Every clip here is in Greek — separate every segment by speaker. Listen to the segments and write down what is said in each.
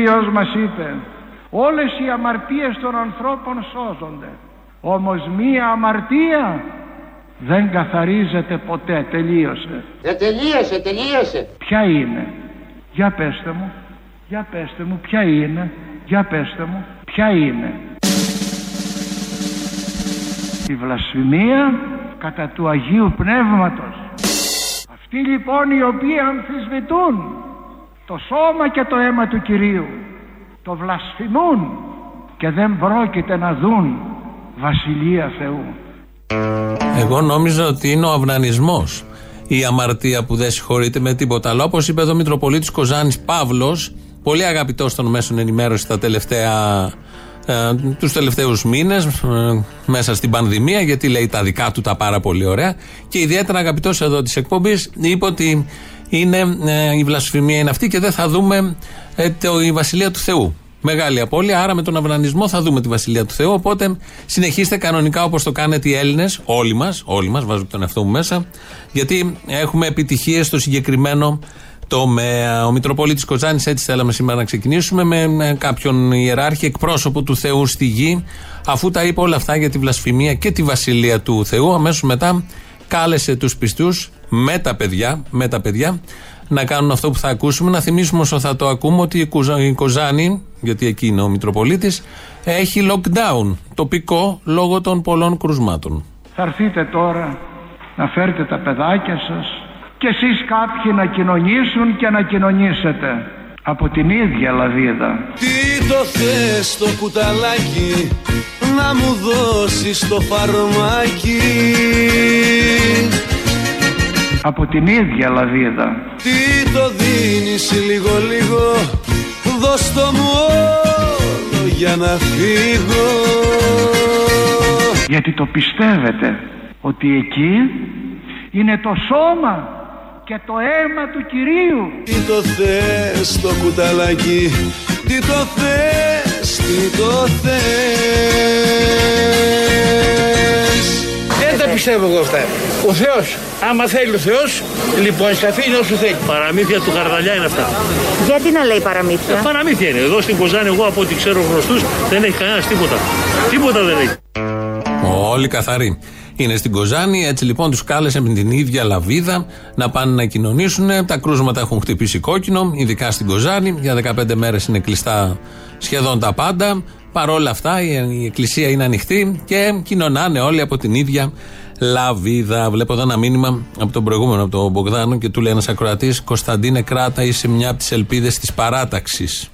Speaker 1: Ο Κύριος μας είπε όλες οι αμαρτίες των ανθρώπων σώζονται όμως μία αμαρτία δεν καθαρίζεται ποτέ τελείωσε.
Speaker 2: Ε, τελείωσε, τελείωσε.
Speaker 1: ποια είναι; Για πέστε μου για πέστε μου ποια είναι; Για πέστε μου ποια είναι; Η βλασφημία κατά του Αγίου Πνεύματος. Αυτοί λοιπόν οι οποίοι αμφισβητούν το σώμα και το αίμα του Κυρίου το βλασφημούν και δεν πρόκειται να δουν Βασιλεία Θεού
Speaker 3: Εγώ νόμιζα ότι είναι ο αυνανισμός η αμαρτία που δεν συγχωρείται με τίποτα. Αλλά όπως είπε εδώ ο Μητροπολίτης Κοζάνης Παύλος, πολύ αγαπητό των μέσων ενημέρωση τα τελευταία. Ε, τους τελευταίους μήνες ε, μέσα στην πανδημία γιατί λέει τα δικά του τα πάρα πολύ ωραία και ιδιαίτερα αγαπητός εδώ της εκπομπής είπε ότι είναι, ε, η βλασφημία είναι αυτή και δεν θα δούμε ε, το, η Βασιλεία του Θεού Μεγάλη απώλεια, άρα με τον αυνανισμό θα δούμε τη Βασιλεία του Θεού. Οπότε συνεχίστε κανονικά όπως το κάνετε οι Έλληνες, όλοι μας, όλοι μας, βάζω τον εαυτό μου μέσα, γιατί έχουμε επιτυχίες στο συγκεκριμένο τομέα. Ο Μητροπολίτης Κοζάνης, έτσι θέλαμε σήμερα να ξεκινήσουμε, με, με κάποιον ιεράρχη, εκπρόσωπο του Θεού στη γη, αφού τα είπε όλα αυτά για τη βλασφημία και τη Βασιλεία του Θεού, αμέσως μετά κάλεσε τους πιστούς με τα παιδιά, με τα παιδιά να κάνουν αυτό που θα ακούσουμε. Να θυμίσουμε όσο θα το ακούμε ότι η Κουζα- η Κοζάνη, γιατί εκεί είναι ο Μητροπολίτης, έχει lockdown τοπικό λόγω των πολλών κρουσμάτων.
Speaker 1: θα έρθετε τώρα να φέρετε τα παιδάκια σας και εσείς κάποιοι να κοινωνήσουν και να κοινωνήσετε από την ίδια λαβίδα
Speaker 4: Τι το θες το κουταλάκι να μου δώσεις το φαρμάκι;
Speaker 1: Από την ίδια λαβίδα
Speaker 4: Τι το δίνεις λίγο λίγο δώσ' το μου όλο για να φύγω.
Speaker 1: Γιατί το πιστεύετε ότι εκεί είναι το σώμα και το αίμα του Κυρίου;
Speaker 4: Τι το θες το κουταλάκι Τι το θες, τι το θες.
Speaker 5: Δεν τα πιστεύω εγώ αυτά. Ο Θεός, άμα θέλει ο Θεός, λοιπόν σε αφήνει όσο θέλει.
Speaker 6: Παραμύθια του Καρδαλιά είναι αυτά.
Speaker 7: Γιατί να λέει παραμύθια;
Speaker 6: Παραμύθια είναι. Εδώ στην Κοζάνη, εγώ από ό,τι ξέρω γνωστούς, δεν έχει κανένας τίποτα. Τίποτα δεν έχει.
Speaker 3: Όλοι καθαροί. Είναι στην Κοζάνη, έτσι λοιπόν τους κάλεσε με την ίδια λαβίδα να πάνε να κοινωνήσουν. Τα κρούσματα έχουν χτυπήσει κόκκινο, ειδικά στην Κοζάνη. Για 15 μέρες είναι κλειστά σχεδόν τα πάντα. Παρ' όλα αυτά η, η εκκλησία είναι ανοιχτή και κοινωνάνε όλοι από την ίδια λαβίδα. Βλέπω εδώ ένα μήνυμα από τον προηγούμενο, από τον Μπογδάνο, και του λέει ένας ακροατής: Κωνσταντίνε, κράτα, είσαι μια από τις ελπίδες της παράταξης.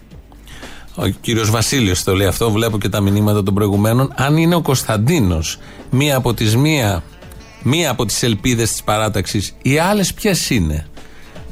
Speaker 3: Ο κύριος Βασίλειος το λέει αυτό, βλέπω και τα μηνύματα των προηγουμένων. Αν είναι ο Κωνσταντίνος μία από τις μία, μία από τις ελπίδες της παράταξης, οι άλλες ποιες είναι;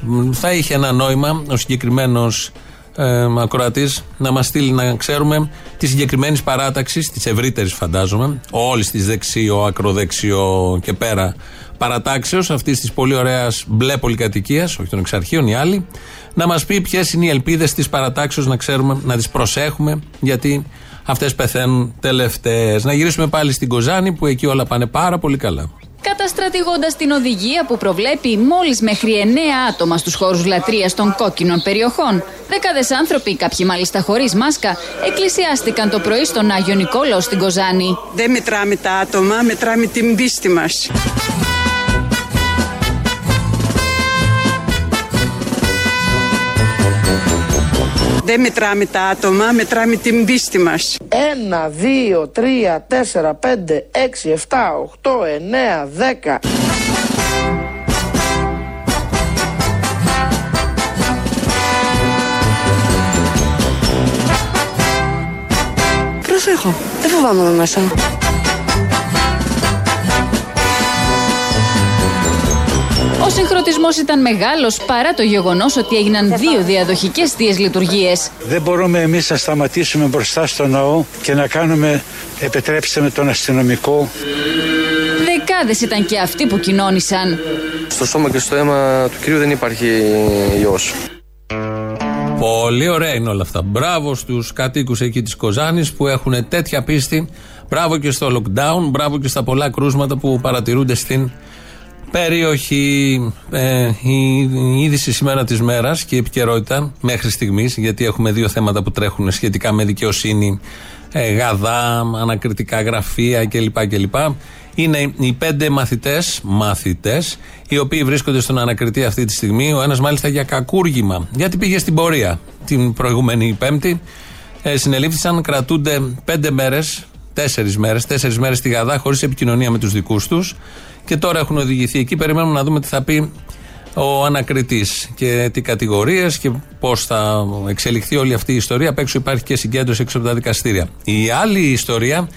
Speaker 3: Μ, Θα είχε ένα νόημα ο συγκεκριμένος ε, ακροατής να μας στείλει να ξέρουμε τη συγκεκριμένη παράταξη, της ευρύτερης φαντάζομαι, όλης της δεξιό, ακροδεξιό και πέρα παρατάξεως, αυτής της πολύ ωραίας μπλε πολυκατοικίας, όχι των εξαρχείων, οι άλλοι, να μας πει ποιες είναι οι ελπίδες της παρατάξεως, να ξέρουμε, να τις προσέχουμε, γιατί αυτές πεθαίνουν τελευταίες. Να γυρίσουμε πάλι στην Κοζάνη, που εκεί όλα πάνε πάρα πολύ καλά.
Speaker 8: Καταστρατηγώντας την οδηγία που προβλέπει μόλις μέχρι 9 άτομα στους χώρους λατρείας των κόκκινων περιοχών, δεκάδες άνθρωποι, κάποιοι μάλιστα χωρίς μάσκα, εκκλησιάστηκαν το πρωί στον Άγιο Νικόλαο στην Κοζάνη.
Speaker 9: Δεν μετράμε τα άτομα, μετράμε την πίστη μας. Δεν μετράμε τα άτομα, μετράμε την πίστη μας.
Speaker 10: Ένα, δύο, τρία, τέσσερα, πέντε, έξι, εφτά, οχτώ, εννέα, δέκα.
Speaker 7: Προσέχω. Δεν φοβάμαι με μέσα.
Speaker 8: Ο συγχρονισμό ήταν μεγάλος παρά το γεγονός ότι έγιναν δύο διαδοχικές θείες λειτουργίες.
Speaker 5: Δεν μπορούμε εμείς να σταματήσουμε μπροστά στο ναό και να κάνουμε, επιτρέψτε με τον αστυνομικό,
Speaker 8: Δεκάδες ήταν και αυτοί που κοινώνησαν.
Speaker 11: Στο σώμα και στο αίμα του κυρίου δεν υπάρχει ιός.
Speaker 3: Πολύ ωραία είναι όλα αυτά. Μπράβο στους κατοίκους εκεί της Κοζάνης που έχουν τέτοια πίστη. Μπράβο και στο lockdown. Μπράβο και στα πολλά κρούσματα που παρατηρούνται στην περιοχή. Ε, η, η είδηση σήμερα της μέρας και η επικαιρότητα μέχρι στιγμής, γιατί έχουμε δύο θέματα που τρέχουν σχετικά με δικαιοσύνη, ε, γαδά, ανακριτικά γραφεία κλπ. κλπ. Είναι οι πέντε μαθητές, μαθητές, οι οποίοι βρίσκονται στον ανακριτή αυτή τη στιγμή. Ο ένας μάλιστα για κακούργημα, γιατί πήγε στην πορεία την προηγούμενη Πέμπτη. Ε, συνελήφθησαν, κρατούνται πέντε μέρες, τέσσερις μέρες, τέσσερις μέρες στη Γαδά, χωρίς επικοινωνία με τους δικούς τους και τώρα έχουν οδηγηθεί εκεί. Περιμένουμε να δούμε τι θα πει ο ανακριτής και τι κατηγορίες και πώς θα εξελιχθεί όλη αυτή η ιστορία. Απ' έξω υπάρχει και συγκέντρωση έξω από τα δικαστήρια. Η άλλη ιστορία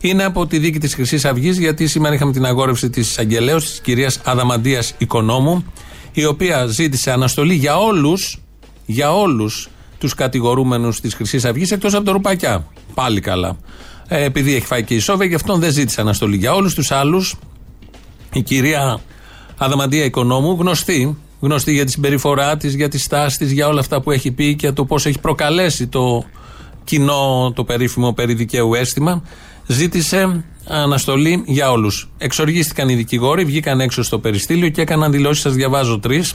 Speaker 3: είναι από τη δίκη της Χρυσής Αυγής, γιατί σήμερα είχαμε την αγόρευση της εισαγγελέα, της κυρίας Αδαμαντίας Οικονόμου, η οποία ζήτησε αναστολή για όλους για όλους τους κατηγορούμενους της Χρυσής Αυγής εκτός από το Ρουπακιά. Πάλι καλά. Ε, επειδή έχει φάει και η Σόβια, γι' αυτό δεν ζήτησε αναστολή. Για όλους τους άλλους η κυρία Αδαμαντία Οικονόμου, γνωστή, γνωστή για τη συμπεριφορά της, για τη στάση της, για όλα αυτά που έχει πει και το πώς έχει προκαλέσει το κοινό, το περίφημο περί δικαίου αίσθημα, ζήτησε αναστολή για όλους. Εξοργίστηκαν οι δικηγόροι, βγήκαν έξω στο περιστήλιο και έκαναν δηλώσεις. Σας διαβάζω τρεις.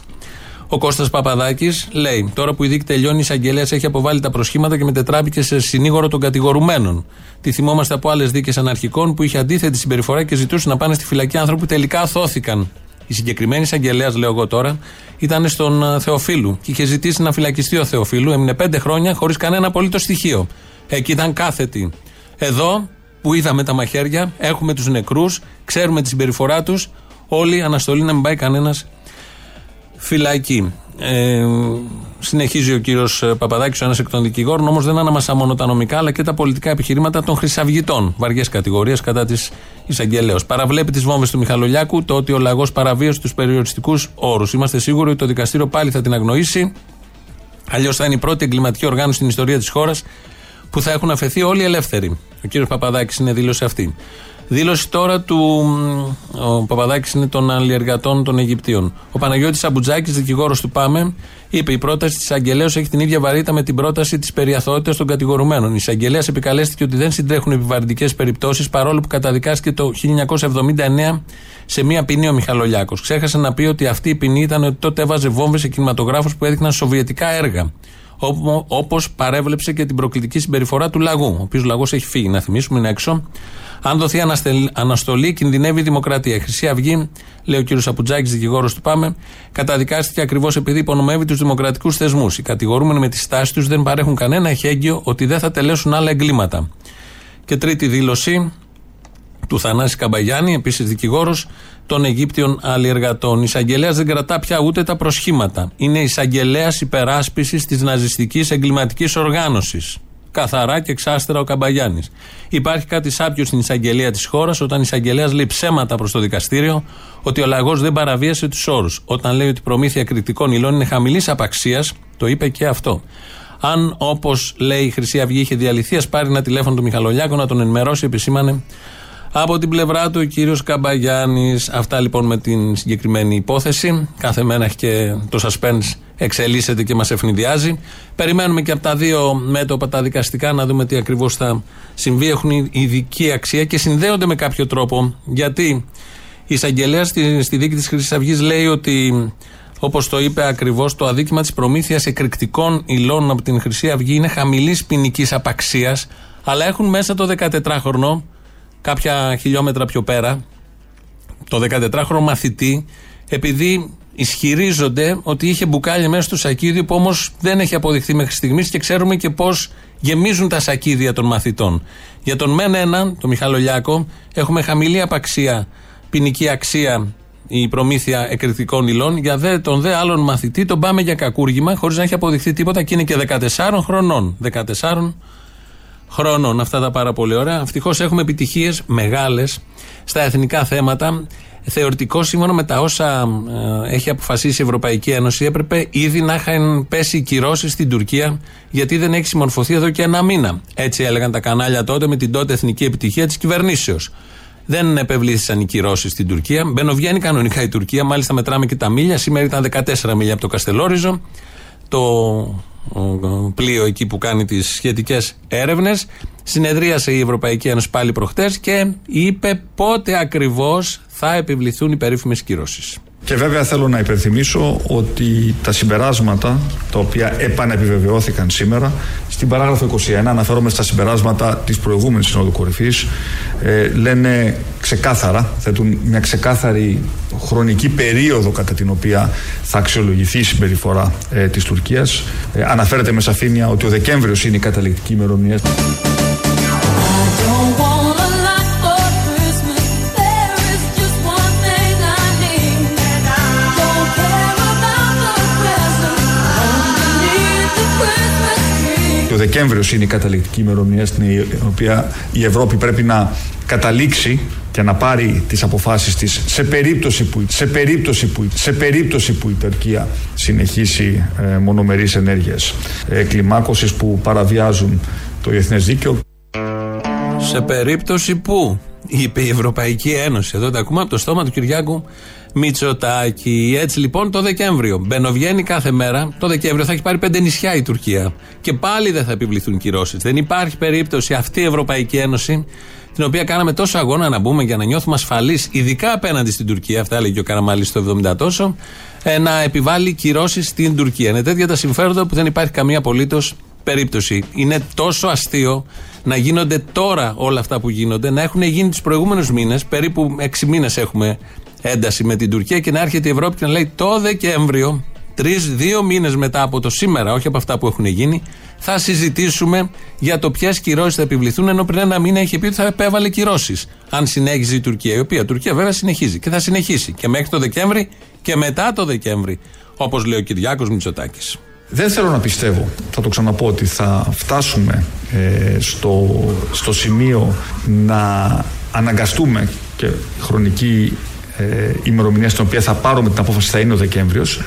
Speaker 3: Ο Κώστας Παπαδάκης λέει: Τώρα που η δίκη τελειώνει, η εισαγγελέας έχει αποβάλει τα προσχήματα και μετετράπηκε σε συνήγορο των κατηγορουμένων. Τη θυμόμαστε από άλλες δίκες αναρχικών που είχε αντίθετη συμπεριφορά και ζητούσε να πάνε στη φυλακή άνθρωποι που τελικά αθώθηκαν. Η συγκεκριμένη εισαγγελέας, λέω εγώ τώρα, ήταν στον ε, Θεοφίλου και είχε ζητήσει να φυλακιστεί ο Θεοφίλου. Έμεινε πέντε χρόνια χωρίς κανένα απολύτως στοιχείο. Εκεί ήταν κάθετη. Εδώ που είδαμε τα μαχαίρια, έχουμε τους νεκρούς, ξέρουμε τη συμπεριφορά τους. Όλοι αναστολή να μην πάει κανένας φυλακή. Ε, συνεχίζει ο κύριος Παπαδάκης, ο ένας εκ των δικηγόρων, όμως δεν αναμασά μόνο τα νομικά αλλά και τα πολιτικά επιχειρήματα των χρυσαυγητών. Βαριές κατηγορίες κατά της εισαγγελέως. Παραβλέπει τις βόμβες του Μιχαλολιάκου το ότι ο λαγός παραβίωσε τους περιοριστικούς όρους. Είμαστε σίγουροι ότι το δικαστήριο πάλι θα την αγνοήσει. Αλλιώς θα είναι η πρώτη εγκληματική οργάνωση στην ιστορία της χώρας που θα έχουν αφαιθεί όλοι ελεύθεροι. Ο κύριος Παπαδάκης είναι δήλωση αυτή. Δήλωση τώρα του. Ο Παπαδάκης είναι των αλλιεργατών των Αιγυπτίων. Ο Παναγιώτης Αμπουτζάκης, δικηγόρος του ΠΑΜΕ, είπε: Η πρόταση της Αγγελέα έχει την ίδια βαρύτητα με την πρόταση της περιαθότητα των κατηγορουμένων. Η εισαγγελέα επικαλέστηκε ότι δεν συντρέχουν επιβαρυντικές περιπτώσεις παρόλο που καταδικάστηκε το 1979 σε μία ποινή ο Μιχαλολιάκος. Ξέχασε να πει ότι αυτή η ποινή ήταν ότι τότε έβαζε βόμβες σε κινηματογράφους που έδειχναν σοβιετικά έργα. Όπως παρέβλεψε και την προκλητική συμπεριφορά του λαγού. Ο οποίος λαγός έχει φύγει, να θυμίσουμε, είναι έξω. Αν δοθεί αναστολή, κινδυνεύει η δημοκρατία. Η Χρυσή Αυγή, λέει ο κ. Σαπουτζάκης, δικηγόρος του Πάμε, καταδικάστηκε ακριβώς επειδή υπονομεύει τους δημοκρατικούς θεσμούς. Οι κατηγορούμενοι με τη στάση τους δεν παρέχουν κανένα εχέγγυο ότι δεν θα τελέσουν άλλα εγκλήματα. Και τρίτη δήλωση του Θανάση Καμπαγιάννη, επίσης δικηγόρος των Αιγύπτιων αλλιεργατών. Η εισαγγελέα δεν κρατά πια ούτε τα προσχήματα. Είναι εισαγγελέας υπεράσπισης της ναζιστικής εγκληματικής οργάνωσης καθαρά και εξάστερα ο Καμπαγιάννης. Υπάρχει κάτι σάπιο στην εισαγγελία της χώρας όταν η εισαγγελέας λέει ψέματα προς το δικαστήριο ότι ο λαγός δεν παραβίασε τους όρους. Όταν λέει ότι η προμήθεια κριτικών υλών είναι χαμηλής απαξίας, το είπε και αυτό. Αν όπως λέει η Χρυσή Αυγή είχε διαλυθεί, ας πάρει ένα τηλέφωνο του Μιχαλολιάκου να τον ενημερώσει, επισήμανε από την πλευρά του ο κύριος Καμπαγιάννης. Αυτά λοιπόν με την συγκεκριμένη υπόθεση. Κάθε μέρα έχει και το suspense εξελίσσεται και μας ευνηδιάζει. Περιμένουμε και από τα δύο μέτωπα τα δικαστικά να δούμε τι ακριβώς θα συμβεί. Έχουν ειδική αξία και συνδέονται με κάποιο τρόπο. Γιατί η εισαγγελέα στη, στη δίκη της Χρυσής Αυγής λέει ότι, όπως το είπε ακριβώς, το αδίκημα της προμήθειας εκρηκτικών υλών από την Χρυσή Αυγή είναι χαμηλής ποινικής απαξίας, αλλά έχουν μέσα το 14χρονο, κάποια χιλιόμετρα πιο πέρα, το 14χρονο μαθητή, επειδή ισχυρίζονται ότι είχε μπουκάλια μέσα στο σακίδιο που όμως δεν έχει αποδειχθεί μέχρι στιγμής και ξέρουμε και πώς γεμίζουν τα σακίδια των μαθητών. Για τον μεν έναν, τον Μιχάλο έχουμε χαμηλή απαξία, ποινική αξία η προμήθεια εκρηκτικών υλών. Για δε, τον δε άλλον μαθητή τον πάμε για κακούργημα χωρίς να έχει αποδειχθεί τίποτα και είναι και 14 χρονών. 14 χρόνων. Αυτά τα πάρα πολύ ωραία. Ευτυχώς έχουμε επιτυχίες μεγάλες στα εθνικά θέματα θεωρητικό σύμφωνα με τα όσα ε, έχει αποφασίσει η Ευρωπαϊκή Ένωση έπρεπε ήδη να είχαν πέσει κυρώσεις στην Τουρκία γιατί δεν έχει συμμορφωθεί εδώ και ένα μήνα. Έτσι έλεγαν τα κανάλια τότε με την τότε εθνική επιτυχία της κυβερνήσεως. Δεν επευλήθησαν οι κυρώσεις στην Τουρκία. Μπαινοβγαίνει κανονικά η Τουρκία. Μάλιστα, μετράμε και τα μίλια. Σήμερα ήταν 14 μίλια από το Καστελόριζο. Το πλοίο εκεί που κάνει τις σχετικές έρευνες. Συνεδρίασε η Ευρωπαϊκή Ένωση πάλι προχτές και είπε πότε ακριβώς θα επιβληθούν οι περίφημες κυρώσεις.
Speaker 12: Και βέβαια θέλω να υπενθυμίσω ότι τα συμπεράσματα τα οποία επανεπιβεβαιώθηκαν σήμερα στην παράγραφο 21 αναφέρομαι στα συμπεράσματα της προηγούμενης Συνόδου Κορυφής ε, λένε ξεκάθαρα, θέτουν μια ξεκάθαρη χρονική περίοδο κατά την οποία θα αξιολογηθεί η συμπεριφορά ε, της Τουρκίας. Ε, αναφέρεται με σαφήνεια ότι ο Δεκέμβριος είναι η καταληκτική ημερομηνία. Δεκέμβριο είναι η καταληκτική ημερομηνία στην οποία η Ευρώπη πρέπει να καταλήξει και να πάρει τις αποφάσεις της σε περίπτωση που, σε περίπτωση που, σε περίπτωση που η Τουρκία συνεχίσει ε, μονομερείς ενέργειες ε, κλιμάκωσης που παραβιάζουν το διεθνές δίκαιο.
Speaker 3: Σε περίπτωση που, είπε η Ευρωπαϊκή Ένωση, εδώ τα ακούμε από το στόμα του Κυριάκου Μητσοτάκη. Έτσι λοιπόν το Δεκέμβριο. Μπαινοβγαίνει κάθε μέρα. Το Δεκέμβριο θα έχει πάρει πέντε νησιά η Τουρκία. Και πάλι δεν θα επιβληθούν κυρώσεις. Δεν υπάρχει περίπτωση αυτή η Ευρωπαϊκή Ένωση, την οποία κάναμε τόσο αγώνα να μπούμε για να νιώθουμε ασφαλείς, ειδικά απέναντι στην Τουρκία, αυτά έλεγε ο Καραμαλή το 70 τόσο, ε, να επιβάλλει κυρώσεις στην Τουρκία. Είναι τέτοια τα συμφέροντα που δεν υπάρχει καμία απολύτως περίπτωση. Είναι τόσο αστείο να γίνονται τώρα όλα αυτά που γίνονται, να έχουν γίνει τους προηγούμενους μήνες, περίπου 6 μήνες έχουμε ένταση με την Τουρκία και να έρχεται η Ευρώπη και να λέει το Δεκέμβριο, τρεις, δύο μήνες μετά από το σήμερα, όχι από αυτά που έχουν γίνει, θα συζητήσουμε για το ποιες κυρώσεις θα επιβληθούν. Ενώ πριν ένα μήνα είχε πει ότι θα επέβαλε κυρώσεις. Αν συνέχιζε η Τουρκία, η οποία Τουρκία βέβαια συνεχίζει και θα συνεχίσει και μέχρι το Δεκέμβρη και μετά το Δεκέμβρη, όπως λέει ο Κυριάκος Μητσοτάκης.
Speaker 12: Δεν θέλω να πιστεύω, θα το ξαναπώ, ότι θα φτάσουμε ε, στο, στο σημείο να αναγκαστούμε και χρονική ε, ημερομηνία στην οποία θα πάρουμε την απόφαση θα είναι ο Δεκέμβριος.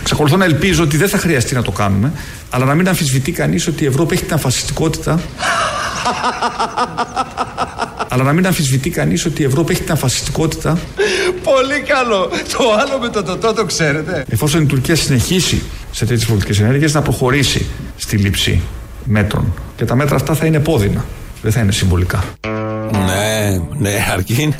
Speaker 12: Εξακολουθώ να ελπίζω ότι δεν θα χρειαστεί να το κάνουμε, αλλά να μην αμφισβητεί κανείς ότι η Ευρώπη έχει την αφασιστικότητα. αλλά να μην αμφισβητεί κανείς ότι η Ευρώπη έχει την αφασιστικότητα
Speaker 13: Πολύ καλό. Το άλλο με το τοτό το ξέρετε.
Speaker 12: Εφόσον η Τουρκία συνεχίσει σε τέτοιες πολιτικές ενέργειες να προχωρήσει στη λήψη μέτρων. Και τα μέτρα αυτά θα είναι πόδινα. Δεν θα είναι συμβολικά.
Speaker 3: Ναι, ναι, αρκεί.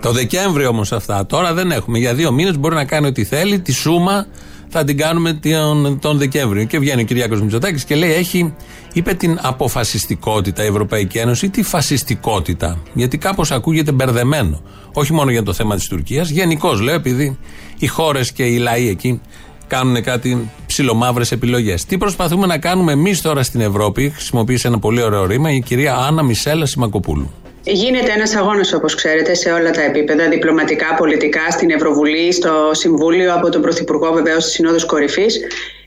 Speaker 3: Το Δεκέμβριο όμως αυτά. Τώρα δεν έχουμε. Για δύο μήνες μπορεί να κάνει ό,τι θέλει. Τη σούμα θα την κάνουμε τον, τον Δεκέμβριο. Και βγαίνει ο Κυριάκος Μητσοτάκης και λέει: Έχει, είπε την αποφασιστικότητα η Ευρωπαϊκή Ένωση ή τη φασιστικότητα. Γιατί κάπως ακούγεται μπερδεμένο. Όχι μόνο για το θέμα της Τουρκίας, γενικώ λέω, επειδή οι χώρες και οι λαοί εκεί κάνουν κάτι ψιλομαύρες επιλογές. Τι προσπαθούμε να κάνουμε εμείς τώρα στην Ευρώπη, χρησιμοποίησε ένα πολύ ωραίο ρήμα η κυρία Άννα Μισέλα Σιμακοπούλου.
Speaker 14: Γίνεται ένας αγώνας όπως ξέρετε σε όλα τα επίπεδα, διπλωματικά, πολιτικά, στην Ευρωβουλή, στο Συμβούλιο, από τον Πρωθυπουργό βεβαίως της Συνόδους Κορυφής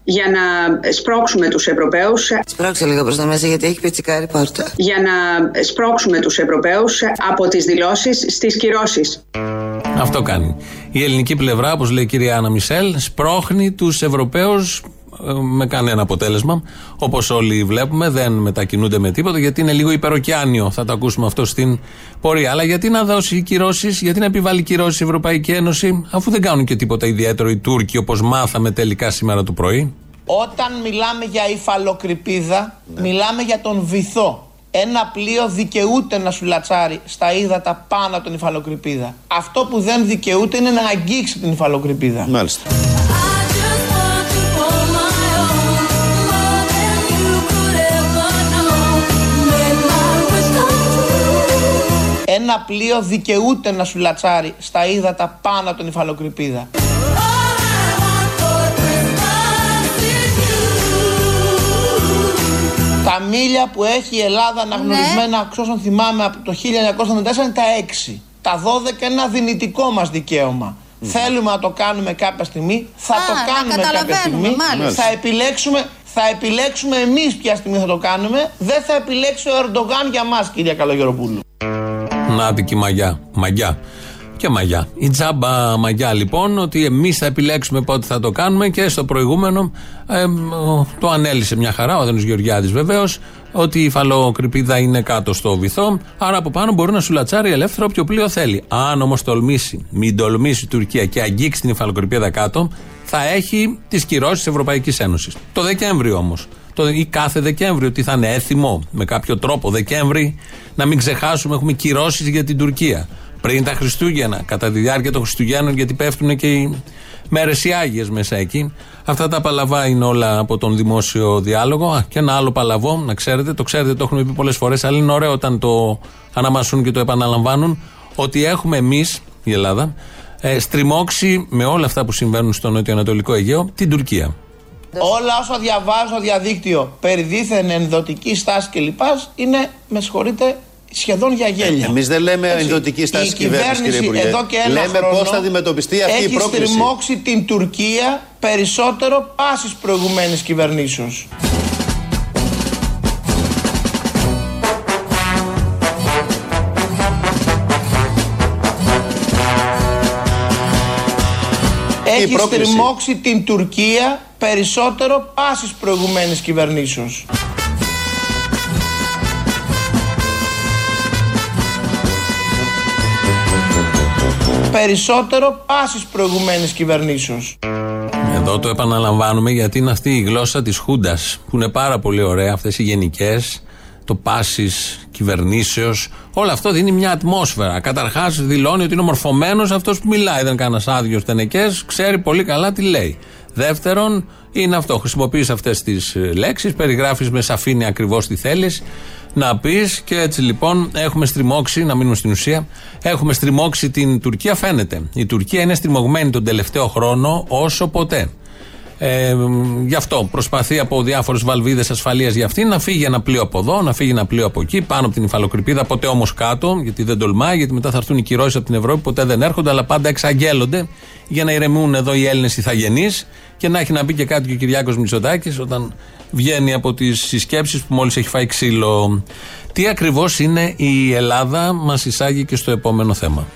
Speaker 14: για να σπρώξουμε τους Ευρωπαίους
Speaker 7: Σπρώξε λίγο προς τα μέσα γιατί έχει πετσικάρει πόρτα
Speaker 14: για να σπρώξουμε τους Ευρωπαίους από τις δηλώσεις στις κυρώσεις.
Speaker 3: Αυτό κάνει. Η ελληνική πλευρά, όπως λέει η κυρία Άννα Μισελ, σπρώχνει τους Ευρωπαίους ε, με κανένα αποτέλεσμα. Όπως όλοι βλέπουμε, δεν μετακινούνται με τίποτα γιατί είναι λίγο υπεροκιάνιο. Θα το ακούσουμε αυτό στην πορεία. Αλλά γιατί να δώσει κυρώσεις, γιατί να επιβάλλει κυρώσεις η Ευρωπαϊκή Ένωση, αφού δεν κάνουν και τίποτα ιδιαίτερο οι Τούρκοι, όπως μάθαμε τελικά σήμερα το πρωί.
Speaker 15: Όταν μιλάμε για υφαλοκρηπίδα, μιλάμε για τον βυθό. Ένα πλοίο δικαιούται να σου λατσάρει στα ύδατα πάνω από τον υφαλοκρηπίδα. Αυτό που δεν δικαιούται είναι να αγγίξει την υφαλοκρηπίδα.
Speaker 13: Μάλιστα.
Speaker 15: Ένα πλοίο δικαιούται να σου λατσάρει στα ύδατα πάνω από τον υφαλοκρηπίδα. Τα μίλια που έχει η Ελλάδα αναγνωρισμένα, ναι. όσων θυμάμαι, από το 1994 είναι τα 6. Τα 12 είναι ένα δυνητικό μας δικαίωμα. Θέλουμε να το κάνουμε κάποια στιγμή, θα το κάνουμε κάποια στιγμή, θα επιλέξουμε, θα επιλέξουμε εμείς ποια στιγμή θα το κάνουμε, δεν θα επιλέξει ο Ερντογάν για μας κυρία Καλογεροπούλου.
Speaker 3: Να και μαγιά. μαγιά. Και μαγιά. Η τζάμπα μαγιά λοιπόν, ότι εμείς θα επιλέξουμε πότε θα το κάνουμε και στο προηγούμενο ε, το ανέλησε μια χαρά, ο Αδένο Γεωργιάδης βεβαίως, ότι η φαλοκρηπίδα είναι κάτω στο βυθό. Άρα από πάνω μπορεί να σου λατσάρει ελεύθερο όποιο πλοίο θέλει. Αν όμως τολμήσει, μην τολμήσει η Τουρκία και αγγίξει την υφαλοκρηπίδα κάτω, θα έχει τις κυρώσεις της Ευρωπαϊκής Ένωσης. Το Δεκέμβριο όμως. Το, ή κάθε Δεκέμβριο, ότι θα είναι έθιμο με κάποιο τρόπο Δεκέμβρη, να μην ξεχάσουμε, έχουμε κυρώσεις για την Τουρκία. Πριν τα Χριστούγεννα, κατά τη διάρκεια των Χριστουγέννων, γιατί πέφτουν και οι μέρες οι Άγιες μέσα εκεί. Αυτά τα παλαβά είναι όλα από τον δημόσιο διάλογο. Α, και ένα άλλο παλαβό, να ξέρετε, το ξέρετε, το έχουμε πει πολλές φορές, αλλά είναι ωραίο όταν το αναμασούν και το επαναλαμβάνουν, ότι έχουμε εμείς, η Ελλάδα, ε, στριμώξει με όλα αυτά που συμβαίνουν στο νοτιοανατολικό Αιγαίο την Τουρκία.
Speaker 15: Όλα όσα διαβάζω στο διαδίκτυο περί δίθεν ενδοτικής στάσης κλπ. είναι, με συγχωρείτε, σχεδόν για γέλια.
Speaker 16: Εμείς δεν λέμε ενδοτική στάση κυβέρνηση, κύριε Υπουργέ.
Speaker 15: Εδώ και ένα
Speaker 16: λέμε πώς θα αντιμετωπιστεί αυτή η πρόκληση.
Speaker 15: Έχει στριμώξει την Τουρκία περισσότερο πάσης προηγουμένης κυβερνήσεως. Έχει στριμώξει την Τουρκία περισσότερο πάσης προηγουμένης κυβερνήσεως. περισσότερο πάσης προηγουμένης κυβερνήσεως.
Speaker 3: Εδώ το επαναλαμβάνουμε γιατί είναι αυτή η γλώσσα της Χούντας που είναι πάρα πολύ ωραία, αυτές οι γενικές, το πάσης κυβερνήσεως. Όλο αυτό δίνει μια ατμόσφαιρα. Καταρχάς δηλώνει ότι είναι ομορφωμένος αυτός που μιλάει. Δεν κανένας άδειος τενεκές, ξέρει πολύ καλά τι λέει. Δεύτερον, είναι αυτό. Χρησιμοποιείς αυτές τις λέξεις, περιγράφεις με σαφήνεια ακριβώς τι θέλεις να πεις και έτσι λοιπόν έχουμε στριμώξει, να μείνουμε στην ουσία, έχουμε στριμώξει την Τουρκία. Φαίνεται. Η Τουρκία είναι στριμωγμένη τον τελευταίο χρόνο όσο ποτέ. Ε, γι' αυτό προσπαθεί από διάφορε βαλβίδες ασφαλείας για αυτή να φύγει ένα πλοίο από εδώ, να φύγει ένα πλοίο από εκεί, πάνω από την υφαλοκρηπίδα, ποτέ όμως κάτω, γιατί δεν τολμάει, γιατί μετά θα έρθουν οι κυρώσεις από την Ευρώπη, ποτέ δεν έρχονται, αλλά πάντα εξαγγέλλονται για να ηρεμούν εδώ οι Έλληνες ηθαγενείς και να έχει να πει και κάτι και ο Κυριάκος Μητσοτάκης όταν βγαίνει από τις συσκέψεις που μόλις έχει φάει ξύλο. Τι ακριβώς είναι η Ελλάδα, μας εισάγει και στο επόμενο θέμα.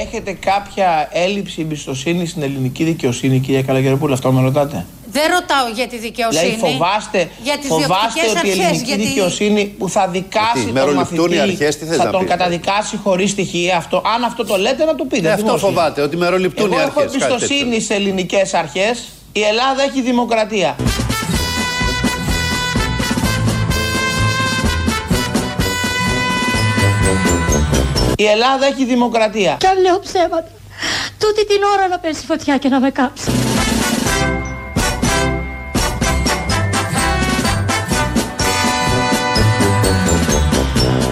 Speaker 15: Έχετε κάποια έλλειψη εμπιστοσύνη στην ελληνική δικαιοσύνη, κυρία Καλαγεροπούλου, αυτό με ρωτάτε;
Speaker 17: Δεν ρωτάω για τη δικαιοσύνη.
Speaker 15: Δηλαδή φοβάστε,
Speaker 17: για τις
Speaker 15: φοβάστε ότι η ελληνική
Speaker 17: γιατί...
Speaker 15: δικαιοσύνη που θα δικάσει
Speaker 16: τι,
Speaker 15: τον μαθητή
Speaker 16: αρχές, τι
Speaker 15: θα τον καταδικάσει χωρίς στοιχεία. Αυτό, αν αυτό το λέτε να το πείτε.
Speaker 16: Ε, αυτό φοβάται, ότι μεροληπτούν
Speaker 15: Εγώ
Speaker 16: οι αρχές.
Speaker 15: Έχω εμπιστοσύνη σε ελληνικές αρχές. Η Ελλάδα έχει δημοκρατία. Η Ελλάδα έχει δημοκρατία.
Speaker 17: Κι αν λέω ψέματα, τούτη την ώρα να πέσει φωτιά και να με κάψεις.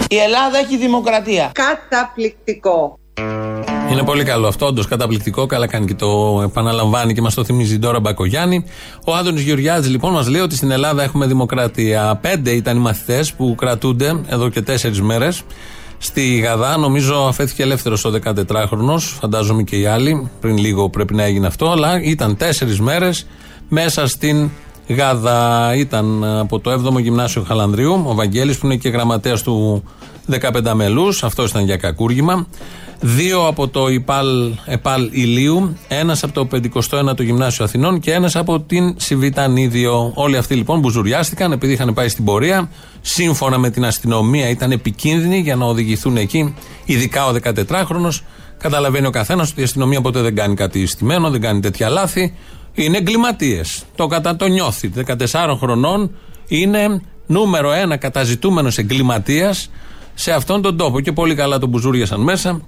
Speaker 15: Η Ελλάδα έχει δημοκρατία.
Speaker 14: Καταπληκτικό.
Speaker 3: Είναι πολύ καλό αυτό, όντως καταπληκτικό. Καλά κάνει και το επαναλαμβάνει και μας το θυμίζει τώρα Μπακογιάννη. Ο Άδωνης Γεωργιάδης λοιπόν μας λέει ότι στην Ελλάδα έχουμε δημοκρατία. Πέντε ήταν οι μαθητές που κρατούνται εδώ και τέσσερις μέρες στη Γαδά. Νομίζω αφέθηκε ελεύθερος ο 14χρονο, φαντάζομαι και οι άλλοι. Πριν λίγο πρέπει να έγινε αυτό, αλλά ήταν τέσσερις μέρες μέσα στην Γαδά. Ήταν από το 7ο Γυμνάσιο Χαλανδρίου, ο Βαγγέλης που είναι και γραμματέας του 15 μελούς. Αυτό ήταν για κακούργημα. Δύο από το ΙΠΑΛ, ΕΠΑΛ Ηλίου, ένας από το 51ο Γυμνάσιο Αθηνών και ένας από την Σιβητανίδιο. Όλοι αυτοί λοιπόν μπουζουριάστηκαν επειδή είχαν πάει στην πορεία. Σύμφωνα με την αστυνομία ήταν επικίνδυνοι για να οδηγηθούν εκεί, ειδικά ο 14χρονο. Καταλαβαίνει ο καθένας ότι η αστυνομία ποτέ δεν κάνει κάτι στημένο, δεν κάνει τέτοια λάθη. Είναι εγκληματίες. Το κατά το νιώθει. 14 χρονών είναι νούμερο ένα καταζητούμενος εγκληματίας σε αυτόν τον τόπο. Και πολύ καλά τον μπουζούριασαν μέσα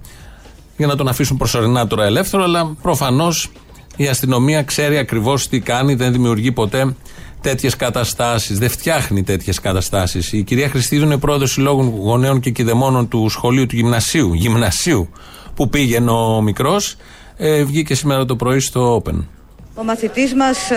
Speaker 3: για να τον αφήσουν προσωρινά τώρα ελεύθερο, αλλά προφανώς η αστυνομία ξέρει ακριβώς τι κάνει, δεν δημιουργεί ποτέ τέτοιες καταστάσεις, δεν φτιάχνει τέτοιες καταστάσεις. Η κυρία Χριστίδου είναι πρόεδρος συλλόγων γονέων και κηδεμόνων του σχολείου του γυμνασίου, γυμνασίου που πήγαινε ο μικρός. Ε, βγήκε σήμερα το πρωί στο Open.
Speaker 18: Ο μαθητής μας ε,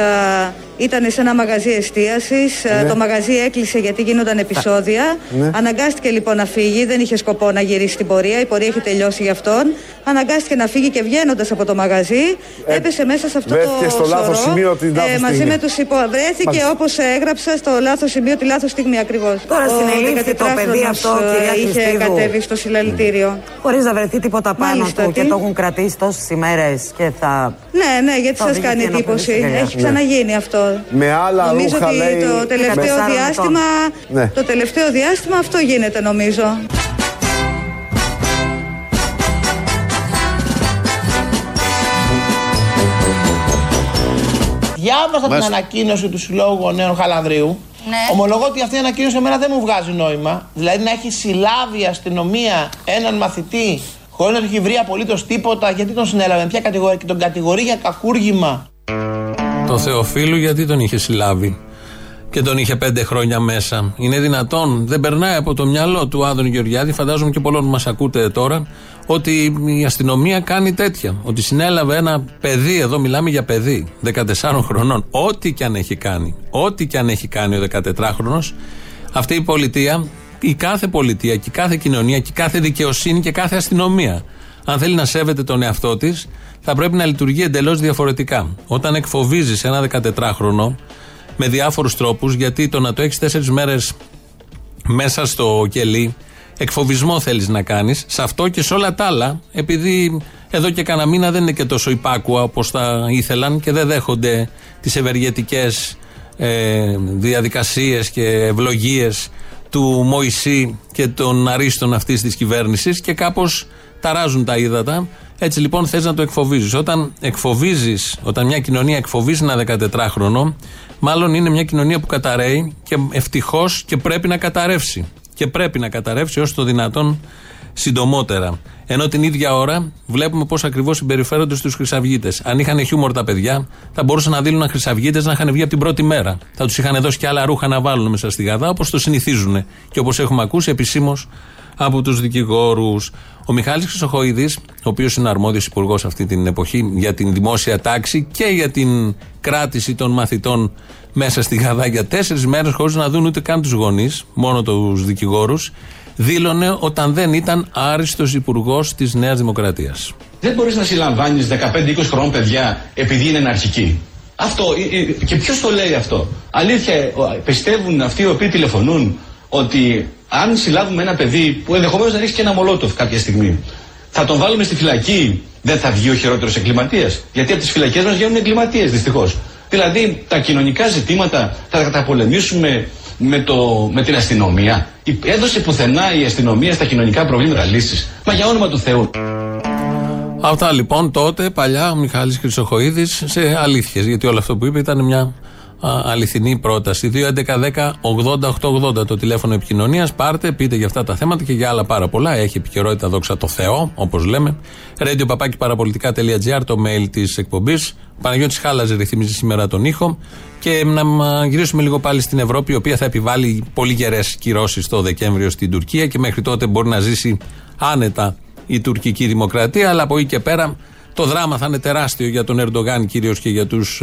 Speaker 18: ήταν σε ένα μαγαζί εστίασης.
Speaker 19: Ναι.
Speaker 18: Το μαγαζί έκλεισε γιατί γίνονταν επεισόδια.
Speaker 19: Ναι.
Speaker 18: Αναγκάστηκε λοιπόν να φύγει, δεν είχε σκοπό να γυρίσει την πορεία. Η πορεία έχει τελειώσει για αυτόν. Αναγκάστηκε να φύγει και βγαίνοντας από το μαγαζί, έπεσε μέσα σε αυτό
Speaker 19: Ε, βρέθηκε
Speaker 18: το
Speaker 19: στο λάθος
Speaker 18: σωρό,
Speaker 19: σημείο την λάθος
Speaker 18: μαζί
Speaker 19: στιγμή.
Speaker 18: με τους υπο... Βρέθηκε
Speaker 19: Μάλιστα.
Speaker 18: όπως έγραψα στο λάθος σημείο τη λάθος στιγμή ακριβώς.
Speaker 20: Τώρα συνελήφθη το παιδί αυτό, κυρία
Speaker 18: είχε
Speaker 20: Χριστίδου.
Speaker 18: κατέβει στο συλλαλητήριο.
Speaker 20: Χωρίς να βρεθεί τίποτα πάνω
Speaker 18: Μάλιστα,
Speaker 20: του
Speaker 18: τι;
Speaker 20: και το έχουν κρατήσει τόσες ημέρες και θα.
Speaker 18: Ναι, ναι, γιατί
Speaker 20: Θα
Speaker 18: σας
Speaker 20: οδηγηθεί
Speaker 18: κάνει
Speaker 20: ένα παιδί
Speaker 18: εντύπωση.
Speaker 20: στην καρδιά.
Speaker 18: Έχει
Speaker 20: Ναι.
Speaker 18: ξαναγίνει αυτό.
Speaker 19: Με άλλα
Speaker 18: νομίζω
Speaker 19: ρούχα
Speaker 18: ότι
Speaker 19: λέει.
Speaker 18: το τελευταίο
Speaker 20: 14
Speaker 18: διάστημα,
Speaker 19: ετών. Ναι.
Speaker 18: το τελευταίο διάστημα αυτό γίνεται νομίζω.
Speaker 15: Διάβασα
Speaker 16: Μας-
Speaker 15: την ανακοίνωση του Συλλόγου Γονέων Χαλανδρίου.
Speaker 17: Ναι.
Speaker 15: Ομολογώ ότι αυτή η ανακοίνωση εμένα δεν μου βγάζει νόημα. Δηλαδή να έχει συλλάβει η αστυνομία έναν μαθητή χωρίς να του έχει βρει απολύτως τίποτα. Γιατί τον συνέλαβε, με ποια κατηγορία και τον κατηγορεί για κακούργημα.
Speaker 3: Το Θεοφίλου γιατί τον είχε συλλάβει και τον είχε πέντε χρόνια μέσα. Είναι δυνατόν, δεν περνάει από το μυαλό του Άδων Γεωργιάδη, φαντάζομαι και πολλών που μας ακούτε τώρα, ότι η αστυνομία κάνει τέτοια. Ότι συνέλαβε ένα παιδί, εδώ μιλάμε για παιδί, 14 χρονών, ό,τι και αν έχει κάνει. Ό,τι και αν έχει κάνει ο 14χρονο, αυτή η πολιτεία, η κάθε πολιτεία και η κάθε κοινωνία και η κάθε δικαιοσύνη και κάθε αστυνομία, αν θέλει να σέβεται τον εαυτό της, θα πρέπει να λειτουργεί εντελώς διαφορετικά. Όταν εκφοβίζεις ένα 14χρονο με διάφορους τρόπους, γιατί το να το έχεις τέσσερις μέρες μέσα στο κελί, εκφοβισμό θέλεις να κάνεις, σε αυτό και σε όλα τα άλλα, επειδή εδώ και κανένα μήνα δεν είναι και τόσο υπάκουα όπως θα ήθελαν και δεν δέχονται τις ευεργετικές ε, διαδικασίες και ευλογίες του Μωυσή και των αρίστων αυτής της κυβέρνησης και κάπως ταράζουν τα ύδατα. Έτσι λοιπόν θες να το εκφοβίζεις. Όταν εκφοβίζεις, όταν μια κοινωνία εκφοβίζει ένα 14χρονο, μάλλον είναι μια κοινωνία που καταραίει και ευτυχώς και πρέπει να καταρρεύσει. Και πρέπει να καταρρεύσει όσο το δυνατόν συντομότερα. Ενώ την ίδια ώρα βλέπουμε πώς ακριβώς συμπεριφέρονται στους Χρυσαυγίτες. Αν είχαν χιούμορ τα παιδιά, θα μπορούσαν να δίνουν Χρυσαυγίτες να είχαν βγει από την πρώτη μέρα. Θα τους είχαν δώσει και άλλα ρούχα να βάλουν μέσα στη γαδά, όπως το συνηθίζουν και όπως έχουμε ακούσει επισήμως από τους δικηγόρους. Ο Μιχάλης Χρυσοχοίδης, ο οποίος είναι αρμόδιος υπουργός αυτή την εποχή για την δημόσια τάξη και για την κράτηση των μαθητών μέσα στη Γαδά για τέσσερις μέρες, χωρίς να δουν ούτε καν τους γονείς, μόνο τους δικηγόρους, δήλωνε όταν δεν ήταν άριστος υπουργός της Νέας Δημοκρατίας.
Speaker 21: Δεν μπορείς να συλλαμβάνεις 15-20 χρόνων παιδιά επειδή είναι εναρχικοί. Αυτό, ε, ε, και ποιος το λέει αυτό; Αλήθεια, ε, ο- πιστεύουν αυτοί οι οποίοι τηλεφωνούν ότι αν συλλάβουμε ένα παιδί που ενδεχομένως να ρίξει και ένα μολότοφ κάποια στιγμή, θα τον βάλουμε στη φυλακή, δεν θα βγει ο χειρότερος εγκληματίας. Γιατί από τις φυλακές μας βγαίνουν εγκληματίες δυστυχώς. Δηλαδή τα κοινωνικά ζητήματα θα τα καταπολεμήσουμε με, το, με την αστυνομία. Η- Έδωσε πουθενά η αστυνομία στα κοινωνικά προβλήματα λύσεις. Μα για όνομα του Θεού.
Speaker 3: Αυτά λοιπόν τότε, παλιά, ο Μιχάλης Χρυσοχοίδης σε αλήθειες, γιατί όλο αυτό που είπε ήταν μια α, αληθινή πρόταση. 2.11.10.80.880 το τηλέφωνο επικοινωνίας. Πάρτε, πείτε για αυτά τα θέματα και για άλλα πάρα πολλά. Έχει επικαιρότητα, δόξα τω Θεώ, όπως λέμε. Radio παραπολιτικά.gr το mail της εκπομπής. Παναγιώτης Χάλαζε ρυθμίζει σήμερα τον ήχο. Και να μ, γυρίσουμε λίγο πάλι στην Ευρώπη, η οποία θα επιβάλλει πολύ γερές κυρώσεις το Δεκέμβριο στην Τουρκία και μέχρι τότε μπορεί να ζήσει άνετα η τουρκική δημοκρατία. Αλλά από εκεί και πέρα το δράμα θα είναι τεράστιο για τον Ερντογάν κυρίως και για τους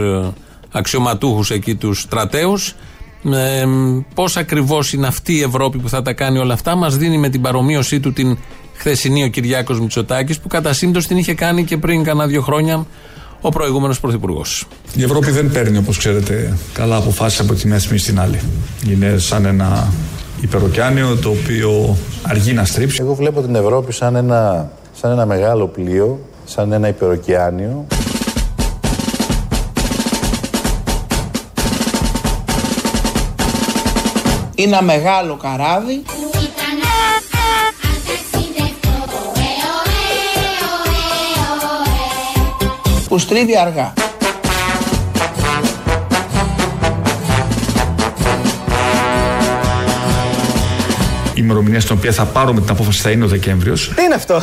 Speaker 3: αξιωματούχους εκεί, τους στρατέους. Ε, Πώς ακριβώς είναι αυτή η Ευρώπη που θα τα κάνει όλα αυτά, μας δίνει με την παρομοίωσή του την χθεσινή ο Κυριάκος Μητσοτάκης, που κατά σύμπτωση την είχε κάνει και πριν κανένα δύο χρόνια ο προηγούμενος Πρωθυπουργός.
Speaker 12: Η Ευρώπη δεν παίρνει, όπως ξέρετε, καλά αποφάσεις από τη μια στιγμή στην άλλη. Είναι σαν ένα υπεροκιάνιο το οποίο αργεί να στρίψει.
Speaker 22: Εγώ βλέπω την Ευρώπη σαν ένα, σαν ένα μεγάλο πλοίο, σαν ένα υπεροκιάνιο.
Speaker 15: Ένα μεγάλο καράβι. που στρίβει αργά.
Speaker 12: Η ημερομηνία στην οποία θα πάρουμε την απόφαση θα είναι ο Δεκέμβριος.
Speaker 23: Τι είναι αυτό;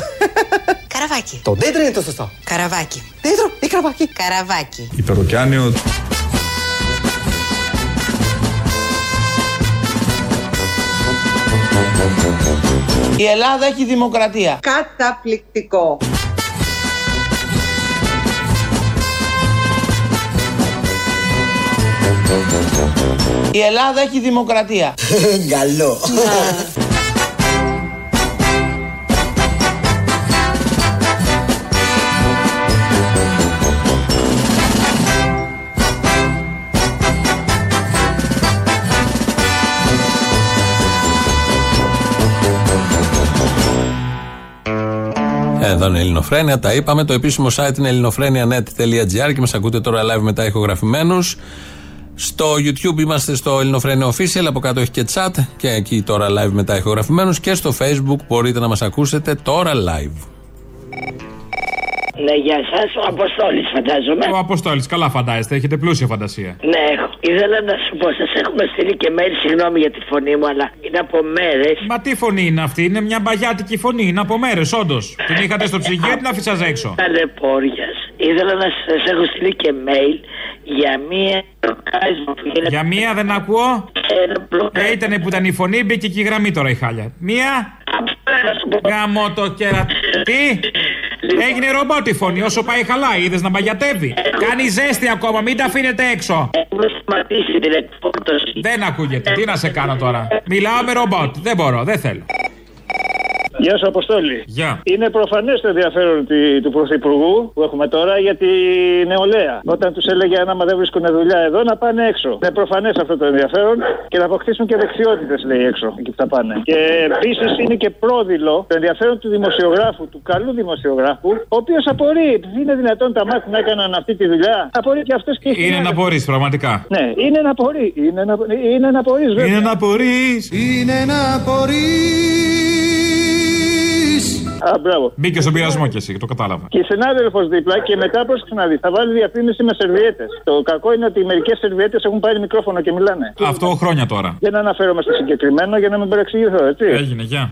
Speaker 17: Καραβάκι.
Speaker 23: Το δέντρο είναι το σωστό.
Speaker 17: Καραβάκι.
Speaker 23: Δέντρο ή κραβάκι.
Speaker 17: Καραβάκι.
Speaker 12: Υπεροκιάνιο.
Speaker 15: Η Ελλάδα έχει δημοκρατία.
Speaker 9: Καταπληκτικό.
Speaker 15: Η Ελλάδα έχει δημοκρατία.
Speaker 7: Καλό.
Speaker 3: Εδώ είναι η Ελληνοφρένια, τα είπαμε. Το επίσημο site είναι ελληνοφρένια.net.gr και μας ακούτε τώρα live μετά ηχογραφημένους. Στο YouTube είμαστε στο Ελληνοφρένια Official, από κάτω έχει και chat και εκεί τώρα live μετά ηχογραφημένους. Και στο Facebook μπορείτε να μας ακούσετε τώρα live.
Speaker 24: Ναι, γεια σας. Ο Αποστόλης, φαντάζομαι.
Speaker 19: Ο Αποστόλης, καλά φαντάζεστε, έχετε πλούσια φαντασία.
Speaker 24: Ναι, έχω. Ήθελα να σου πω, σας έχουμε στείλει και mail, συγγνώμη για τη φωνή μου, αλλά είναι από μέρες.
Speaker 19: Μα τι φωνή είναι αυτή, είναι μια μπαγιάτικη φωνή, είναι από μέρες, όντως. την είχατε στο ψυγείο, την άφησα έξω;
Speaker 24: Ταλαιπώρια. Ήθελα να σας έχω στείλει και mail για μία προκάλεσμα που γίνεται.
Speaker 19: Για μία δεν ακούω. Ε, ήταν που ήταν η φωνή, μπήκε και η γραμμή τώρα η χάλια. Μία. Γάμο το κερα... Τι; Έγινε ρομπότ η φωνή, όσο πάει χαλά, είδες να μπαγιατεύει. Κάνει ζέστη ακόμα, μην τα αφήνετε έξω.
Speaker 24: Έχουμε σταματήσει την εκφόρτωση.
Speaker 19: Δεν ακούγεται, τι να σε κάνω τώρα. Μιλάω με ρομπότ, δεν μπορώ, δεν θέλω.
Speaker 23: Γεια σου, Αποστόλη.
Speaker 19: Γεια.
Speaker 23: Είναι προφανές το ενδιαφέρον τη- του Πρωθυπουργού που έχουμε τώρα για τη νεολαία. Όταν τους έλεγε αν άμα δεν βρίσκουν δουλειά εδώ να πάνε έξω. Είναι προφανές αυτό το ενδιαφέρον και να αποκτήσουν και δεξιότητες, λέει έξω, εκεί που θα πάνε. Και επίσης είναι και πρόδειλο το ενδιαφέρον του δημοσιογράφου, του καλού δημοσιογράφου, ο οποίος απορεί, είναι δυνατόν τα μάτια να έκαναν αυτή τη δουλειά. Απορεί και αυτός και οι
Speaker 19: Είναι να
Speaker 23: συνάδελφοι.
Speaker 19: μπορείς, πραγματικά.
Speaker 23: Ναι, είναι να μπορεί. Είναι να, είναι να μπορεί, βέβαια.
Speaker 19: Είναι να μπορεί.
Speaker 23: Είναι να Α, μπράβο.
Speaker 19: Μπήκε στον πειρασμό κι εσύ, το κατάλαβα.
Speaker 23: Και η συνάδελφος δίπλα και μετά πρόσεξε να δει. Θα βάλει διαφήμιση με σερβιέτες. Το κακό είναι ότι μερικές σερβιέτες έχουν πάρει μικρόφωνο και μιλάνε.
Speaker 19: Αυτό χρόνια τώρα.
Speaker 23: Δεν αναφέρομαι στο συγκεκριμένο για να μην παρεξηγηθώ, έτσι.
Speaker 19: Έγινε, γεια.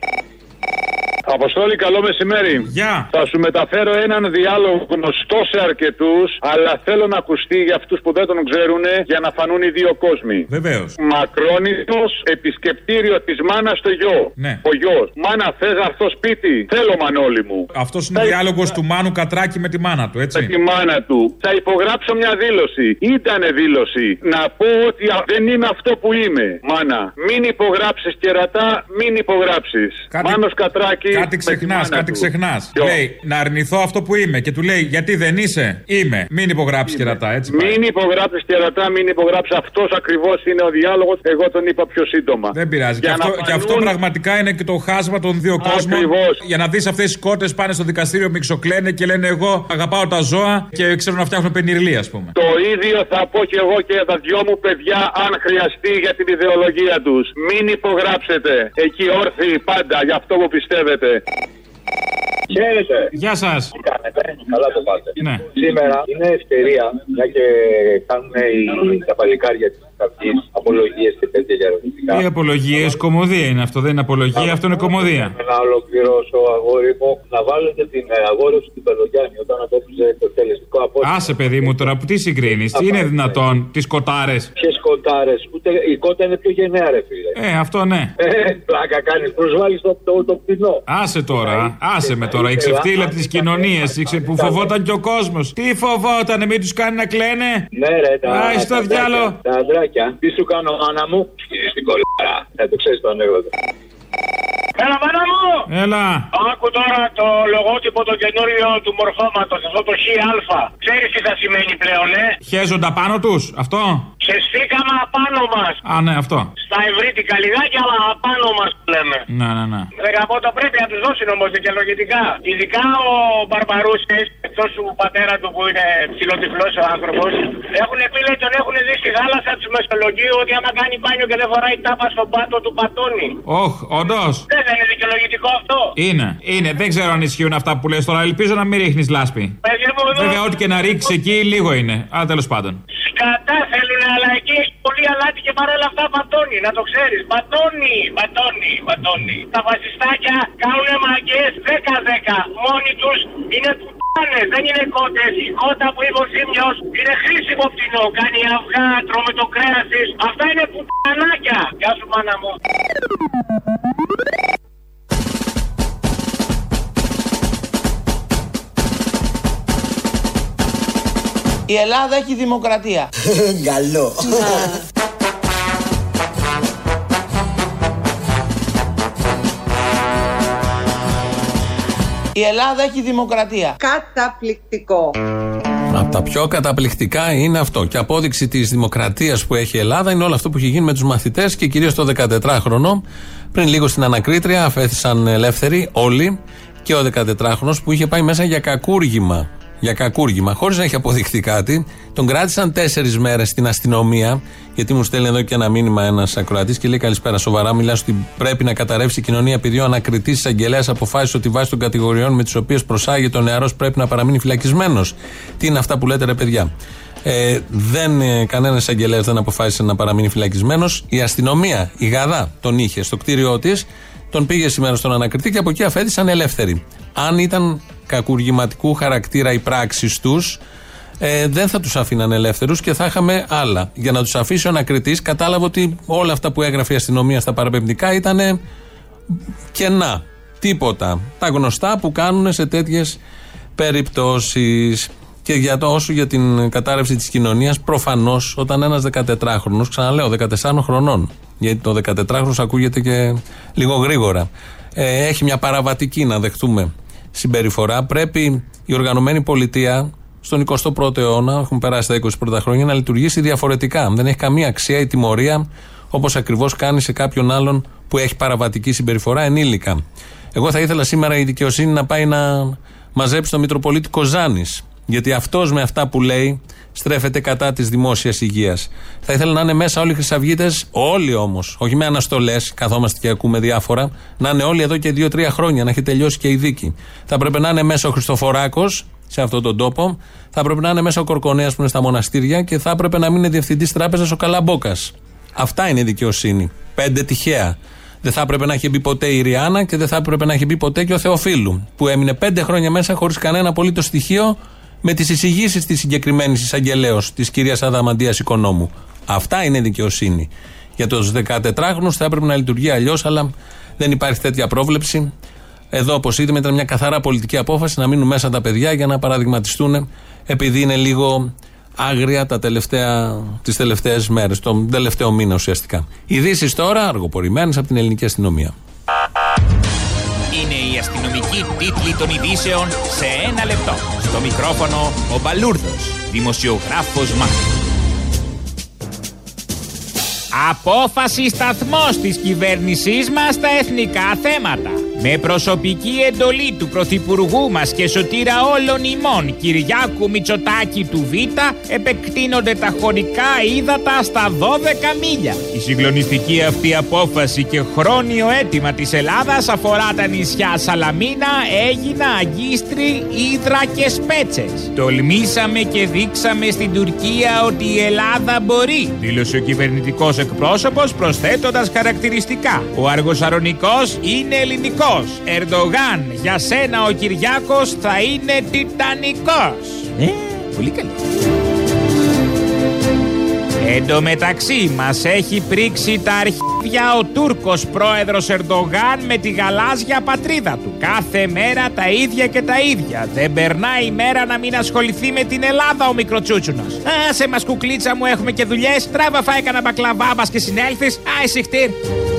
Speaker 25: Αποστόλη, καλό μεσημέρι.
Speaker 19: Γεια.
Speaker 25: Θα σου μεταφέρω έναν διάλογο γνωστό σε αρκετούς, αλλά θέλω να ακουστεί για αυτούς που δεν τον ξέρουν για να φανούν οι δύο κόσμοι.
Speaker 19: Βεβαίως.
Speaker 25: Μακρόνιστο επισκεπτήριο της μάνας στο γιο.
Speaker 19: Ναι.
Speaker 25: Ο γιος. Μάνα, θες να έρθω σπίτι; Θέλω, Μανώλη μου.
Speaker 19: Αυτός είναι ο διάλογος του Μάνου Κατράκη με τη μάνα του,
Speaker 25: Με
Speaker 19: έτσι.
Speaker 25: τη μάνα του. Θα υπογράψω μια δήλωση. Ήτανε δήλωση. Να πω ότι α- δεν είμαι αυτό που είμαι. Μάνα, μην υπογράψεις κερατά, μην υπογράψεις. Μάνος Κατράκη.
Speaker 19: Κάτι
Speaker 25: με τη
Speaker 19: ξεχνάς,
Speaker 25: μάνα
Speaker 19: κάτι
Speaker 25: του.
Speaker 19: ξεχνάς.
Speaker 25: Ποιο;
Speaker 19: Λέει να αρνηθώ αυτό που είμαι και του λέει γιατί δεν είσαι. Είμαι. Μην υπογράψεις κερατά, έτσι. πάει.
Speaker 25: Μην υπογράψεις κερατά, μην υπογράψεις. Αυτός ακριβώς είναι ο διάλογος. Εγώ τον είπα πιο σύντομα.
Speaker 19: Δεν πειράζει. Και
Speaker 25: Για
Speaker 19: αυτό,
Speaker 25: να
Speaker 19: και αυτό
Speaker 25: φανούν-
Speaker 19: πραγματικά είναι και το χάσμα των δύο κόσμων.
Speaker 25: Ακριβώς.
Speaker 19: Για να δεις αυτές οι κότες πάνε στο δικαστήριο, μιξοκλαίνε και λένε Εγώ αγαπάω τα ζώα και ξέρω να φτιάχνω πενιρλί, ας πούμε.
Speaker 25: Το ίδιο θα πω και εγώ και για τα δυο μου παιδιά, αν χρειαστεί για την ιδεολογία τους. Μην υπογράψετε. Εκεί όρθιοι πάντα για αυτό που πιστεύετε.
Speaker 23: Χαίρετε.
Speaker 19: Γεια σας.
Speaker 23: Τι κάνετε, καλά το πάτε.
Speaker 19: Ναι.
Speaker 23: Σήμερα είναι ευκαιρία, μια και κάνουν οι, τα παλικάρια της καυγή απολογίες και τέτοια για ερωτικά.
Speaker 19: Οι απολογίες, κομμωδία είναι αυτό, δεν είναι απολογία, αυτό είναι κομμωδία.
Speaker 23: Να ολοκληρώσω, αγόρι μου, να βάλετε την ε, αγόρευση του Πελογιάννη όταν απέφυγε το τελεστικό απόγευμα.
Speaker 19: Άσε, παιδί μου, τώρα που τι συγκρίνεις, τι είναι δυνατόν, τις κοτάρες;
Speaker 23: Ποιες κοτάρες, ούτε η κότα είναι πιο γενναία, ρε φίλε.
Speaker 19: Ε, αυτό ναι.
Speaker 23: Ε, πλάκα κάνεις, προσβάλλεις το, το, το πτηνό.
Speaker 19: Άσε τώρα, άσε με τώρα. Η ξεφτύλα της κοινωνίας που φοβόταν και ο κόσμος. Τι φοβότανε, μην τους κάνει να κλαίνε;
Speaker 23: Ναι, ρε, τα,
Speaker 19: Άι στο
Speaker 23: τα
Speaker 19: διάλο.
Speaker 23: αντράκια, Τα αντράκια. Τι σου κάνω, μάνα μου, σκύζεις την κολλάρα. Ε, το ξέρεις το ανέκδοτο.
Speaker 6: Έλα, μάνα μου!
Speaker 19: Έλα.
Speaker 6: Άκου τώρα το λογότυπο το καινούριο του μορφώματος, αυτό το ΧΑ. Ξέρεις τι θα σημαίνει πλέον, ε;
Speaker 19: Χέζοντα πάνω τους, αυτό.
Speaker 6: Ξεστήκαμε απάνω μας.
Speaker 19: Α, ναι, αυτό.
Speaker 6: Στα ευρύτικα λιγάκια, αλλά απάνω μας λέμε.
Speaker 19: Ναι, ναι, ναι.
Speaker 6: Δεκαπότα πρέπει να τους δώσει όμως δικαιολογητικά. Ειδικά ο Μπαρμπαρούση, εκτό του πατέρα του που είναι ψηλοτυφλός ο άνθρωπος, έχουν πει λέει τον έχουν δει στη θάλασσα του Μεσολογγίου ότι άμα κάνει μπάνιο και δεν φοράει τάπα στον πάτο του πατώνει.
Speaker 19: Όχ, όντως.
Speaker 6: Δεν θα είναι δικαιολογητικό αυτό.
Speaker 19: Είναι, είναι. Δεν ξέρω αν ισχύουν αυτά που λες τώρα. Ελπίζω να μην ρίχνεις λάσπη.
Speaker 6: Παιδιά μου εδώ.
Speaker 19: Βέβαια, ό,τι και να ρίξεις εκεί, λίγο είναι. Αλλά τέλος πάντων.
Speaker 6: Σκατά θέλουν, αλλά εκεί έχει πολύ αλάτι και παρόλα αυτά πατώνει, να το ξέρεις. Πατώνει, πατώνει, πατώνει. Τα φασιστάκια κάνουν μαγκές 10-10. Μόνοι τους είναι πουτάνες, δεν είναι κότες. Η κότα που είπε ο Σίμιος είναι χρήσιμο πτηνό. Κάνει αυγά, τρώμε το κρέας της. Αυτά είναι πουτανάκια. Γεια σου, μάνα μου.
Speaker 15: Η Ελλάδα έχει δημοκρατία.
Speaker 7: Καλό.
Speaker 15: Η Ελλάδα έχει δημοκρατία.
Speaker 18: Καταπληκτικό.
Speaker 3: Από τα πιο καταπληκτικά είναι αυτό. Και απόδειξη της δημοκρατίας που έχει η Ελλάδα είναι όλο αυτό που έχει γίνει με τους μαθητές και κυρίως το 14χρονο. Πριν λίγο στην ανακρίτρια αφέθησαν ελεύθεροι όλοι και ο 14χρονο που είχε πάει μέσα για κακούργημα. Για κακούργημα, χωρίς να έχει αποδειχθεί κάτι. Τον κράτησαν τέσσερις μέρες στην αστυνομία, γιατί μου στέλνει εδώ και ένα μήνυμα ένας ακροατής και λέει: Καλησπέρα, σοβαρά. Μιλάς ότι πρέπει να καταρρεύσει η κοινωνία επειδή ο ανακριτής εισαγγελέα αποφάσισε ότι βάσει των κατηγοριών με τις οποίες προσάγεται ο νεαρός πρέπει να παραμείνει φυλακισμένος. Τι είναι αυτά που λέτε, ρε παιδιά; Ε, δεν, ε, κανένας εισαγγελέα δεν αποφάσισε να παραμείνει φυλακισμένος. Η αστυνομία, η Γαδά, τον είχε στο κτίριό της, τον πήγε σήμερα στον ανακριτή και από εκεί αφέθησαν ελεύθεροι. Αν ήταν κακουργηματικού χαρακτήρα οι πράξεις τους, ε, δεν θα τους αφήναν ελεύθερους και θα είχαμε άλλα. Για να τους αφήσει ο ανακριτής, κατάλαβε ότι όλα αυτά που έγραφε η αστυνομία στα παραπεμπτικά ήταν κενά. Τίποτα. Τα γνωστά που κάνουν σε τέτοιες περιπτώσεις. Και για το όσο για την κατάρρευση της κοινωνίας, προφανώς όταν ένας 14χρονο, ξαναλέω 14 χρονών, γιατί το 14χρονο ακούγεται και λίγο γρήγορα, ε, έχει μια παραβατική να δεχτούμε συμπεριφορά, πρέπει η οργανωμένη πολιτεία στον 21ο αιώνα, έχουν περάσει τα 20 πρώτα χρόνια, να λειτουργήσει διαφορετικά. Δεν έχει καμία αξία η τιμωρία όπως ακριβώς κάνει σε κάποιον άλλον που έχει παραβατική συμπεριφορά ενήλικα. Εγώ θα ήθελα σήμερα η δικαιοσύνη να πάει να μαζέψει τον Μητροπολίτη Κοζάνης. Γιατί αυτός με αυτά που λέει στρέφεται κατά της δημόσιας υγείας. Θα ήθελα να είναι μέσα όλοι οι Χρυσαυγίτες, όλοι όμως, όχι με αναστολές, καθόμαστε και ακούμε διάφορα, να είναι όλοι εδώ και δύο-τρία χρόνια, να έχει τελειώσει και η δίκη. Θα πρέπει να είναι μέσα ο Χριστοφοράκος σε αυτόν τον τόπο, θα πρέπει να είναι μέσα ο Κορκονέας που είναι στα μοναστήρια και θα έπρεπε να μην είναι διευθυντής τράπεζας ο Καλαμπόκας. Αυτά είναι η δικαιοσύνη. Πέντε τυχαία. Δεν θα έπρεπε να έχει μπει ποτέ η Ριάννα και δεν θα έπρεπε να έχει μπει ποτέ και ο Θεοφίλου, που έμεινε πέντε χρόνια μέσα χωρίς κανένα απολύτως στοιχείο με τις εισηγήσεις της συγκεκριμένης εισαγγελέως, της κυρίας Αδαμαντίας Οικονόμου. Αυτά είναι δικαιοσύνη. Για τους 14χρονου θα έπρεπε να λειτουργεί αλλιώς, αλλά δεν υπάρχει τέτοια πρόβλεψη. Εδώ, όπως είδαμε, ήταν μια καθαρά πολιτική απόφαση να μείνουν μέσα τα παιδιά για να παραδειγματιστούν, επειδή είναι λίγο άγρια τα τελευταία, τις τελευταίες μέρες, τον τελευταίο μήνα ουσιαστικά. Ειδήσεις τώρα, αργοπορημένες από την ελληνική αστυνομία.
Speaker 26: Είναι η αστυνομική τίτλη των ειδήσεων σε ένα λεπτό. Στο μικρόφωνο ο Μπαλούρδος, δημοσιογράφος Μάρκος. Απόφαση σταθμός της κυβέρνησής μας στα εθνικά θέματα. Με προσωπική εντολή του Πρωθυπουργού μας και σωτήρα όλων ημών Κυριάκου Μητσοτάκη του Β επεκτείνονται τα χωρικά ύδατα στα 12 μίλια. Η συγκλονιστική αυτή απόφαση και χρόνιο αίτημα της Ελλάδας αφορά τα νησιά Σαλαμίνα, Έγινα, Αγκίστρι, Ήδρα και Σπέτσες. Τολμήσαμε και δείξαμε στην Τουρκία ότι η Ελλάδα μπορεί, δήλωσε ο κυβερνητικός εκπρόσωπος προσθέτοντας χαρακτηριστικά. Ο Αργοσαρονικός είναι ελληνικός. Ερντογάν, για σένα ο Κυριάκος θα είναι τιτανικός. Ε, πολύ καλή. Εν τω μεταξύ μας έχει πρίξει τα αρχίδια ο Τούρκος πρόεδρος Ερντογάν με τη γαλάζια πατρίδα του. Κάθε μέρα τα ίδια και τα ίδια. Δεν περνάει η μέρα να μην ασχοληθεί με την Ελλάδα ο μικροτσούτσουνος. Α, σε μας κουκλίτσα μου έχουμε και δουλειές. Τράβα φάει κανένα μπακλαβά μας και συνέλθεις. Άι χτύρ.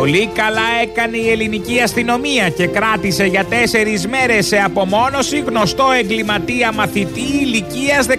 Speaker 26: Πολύ καλά έκανε η ελληνική αστυνομία και κράτησε για τέσσερις μέρες σε απομόνωση γνωστό εγκληματία μαθητή ηλικίας 14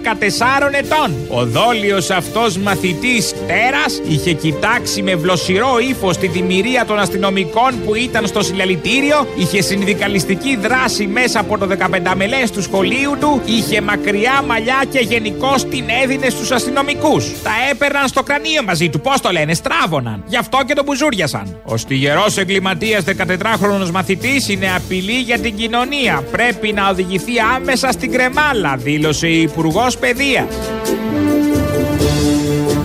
Speaker 26: ετών. Ο δόλιος αυτός μαθητής τέρας είχε κοιτάξει με βλοσιρό ύφος τη δημιουργία των αστυνομικών που ήταν στο συλλαλητήριο, είχε συνδικαλιστική δράση μέσα από το 15 μελές του σχολείου του, είχε μακριά μαλλιά και γενικώς την έδινε στους αστυνομικούς. Τα έπαιρναν στο κρανίο μαζί του, πώς το λένε, στράβωναν. Γι' αυτό και τον μπουζούριασαν. Ο στιγερός εγκληματίας 14χρονο μαθητής είναι απειλή για την κοινωνία. Πρέπει να οδηγηθεί άμεσα στην κρεμάλα, δήλωσε η Υπουργός Παιδείας.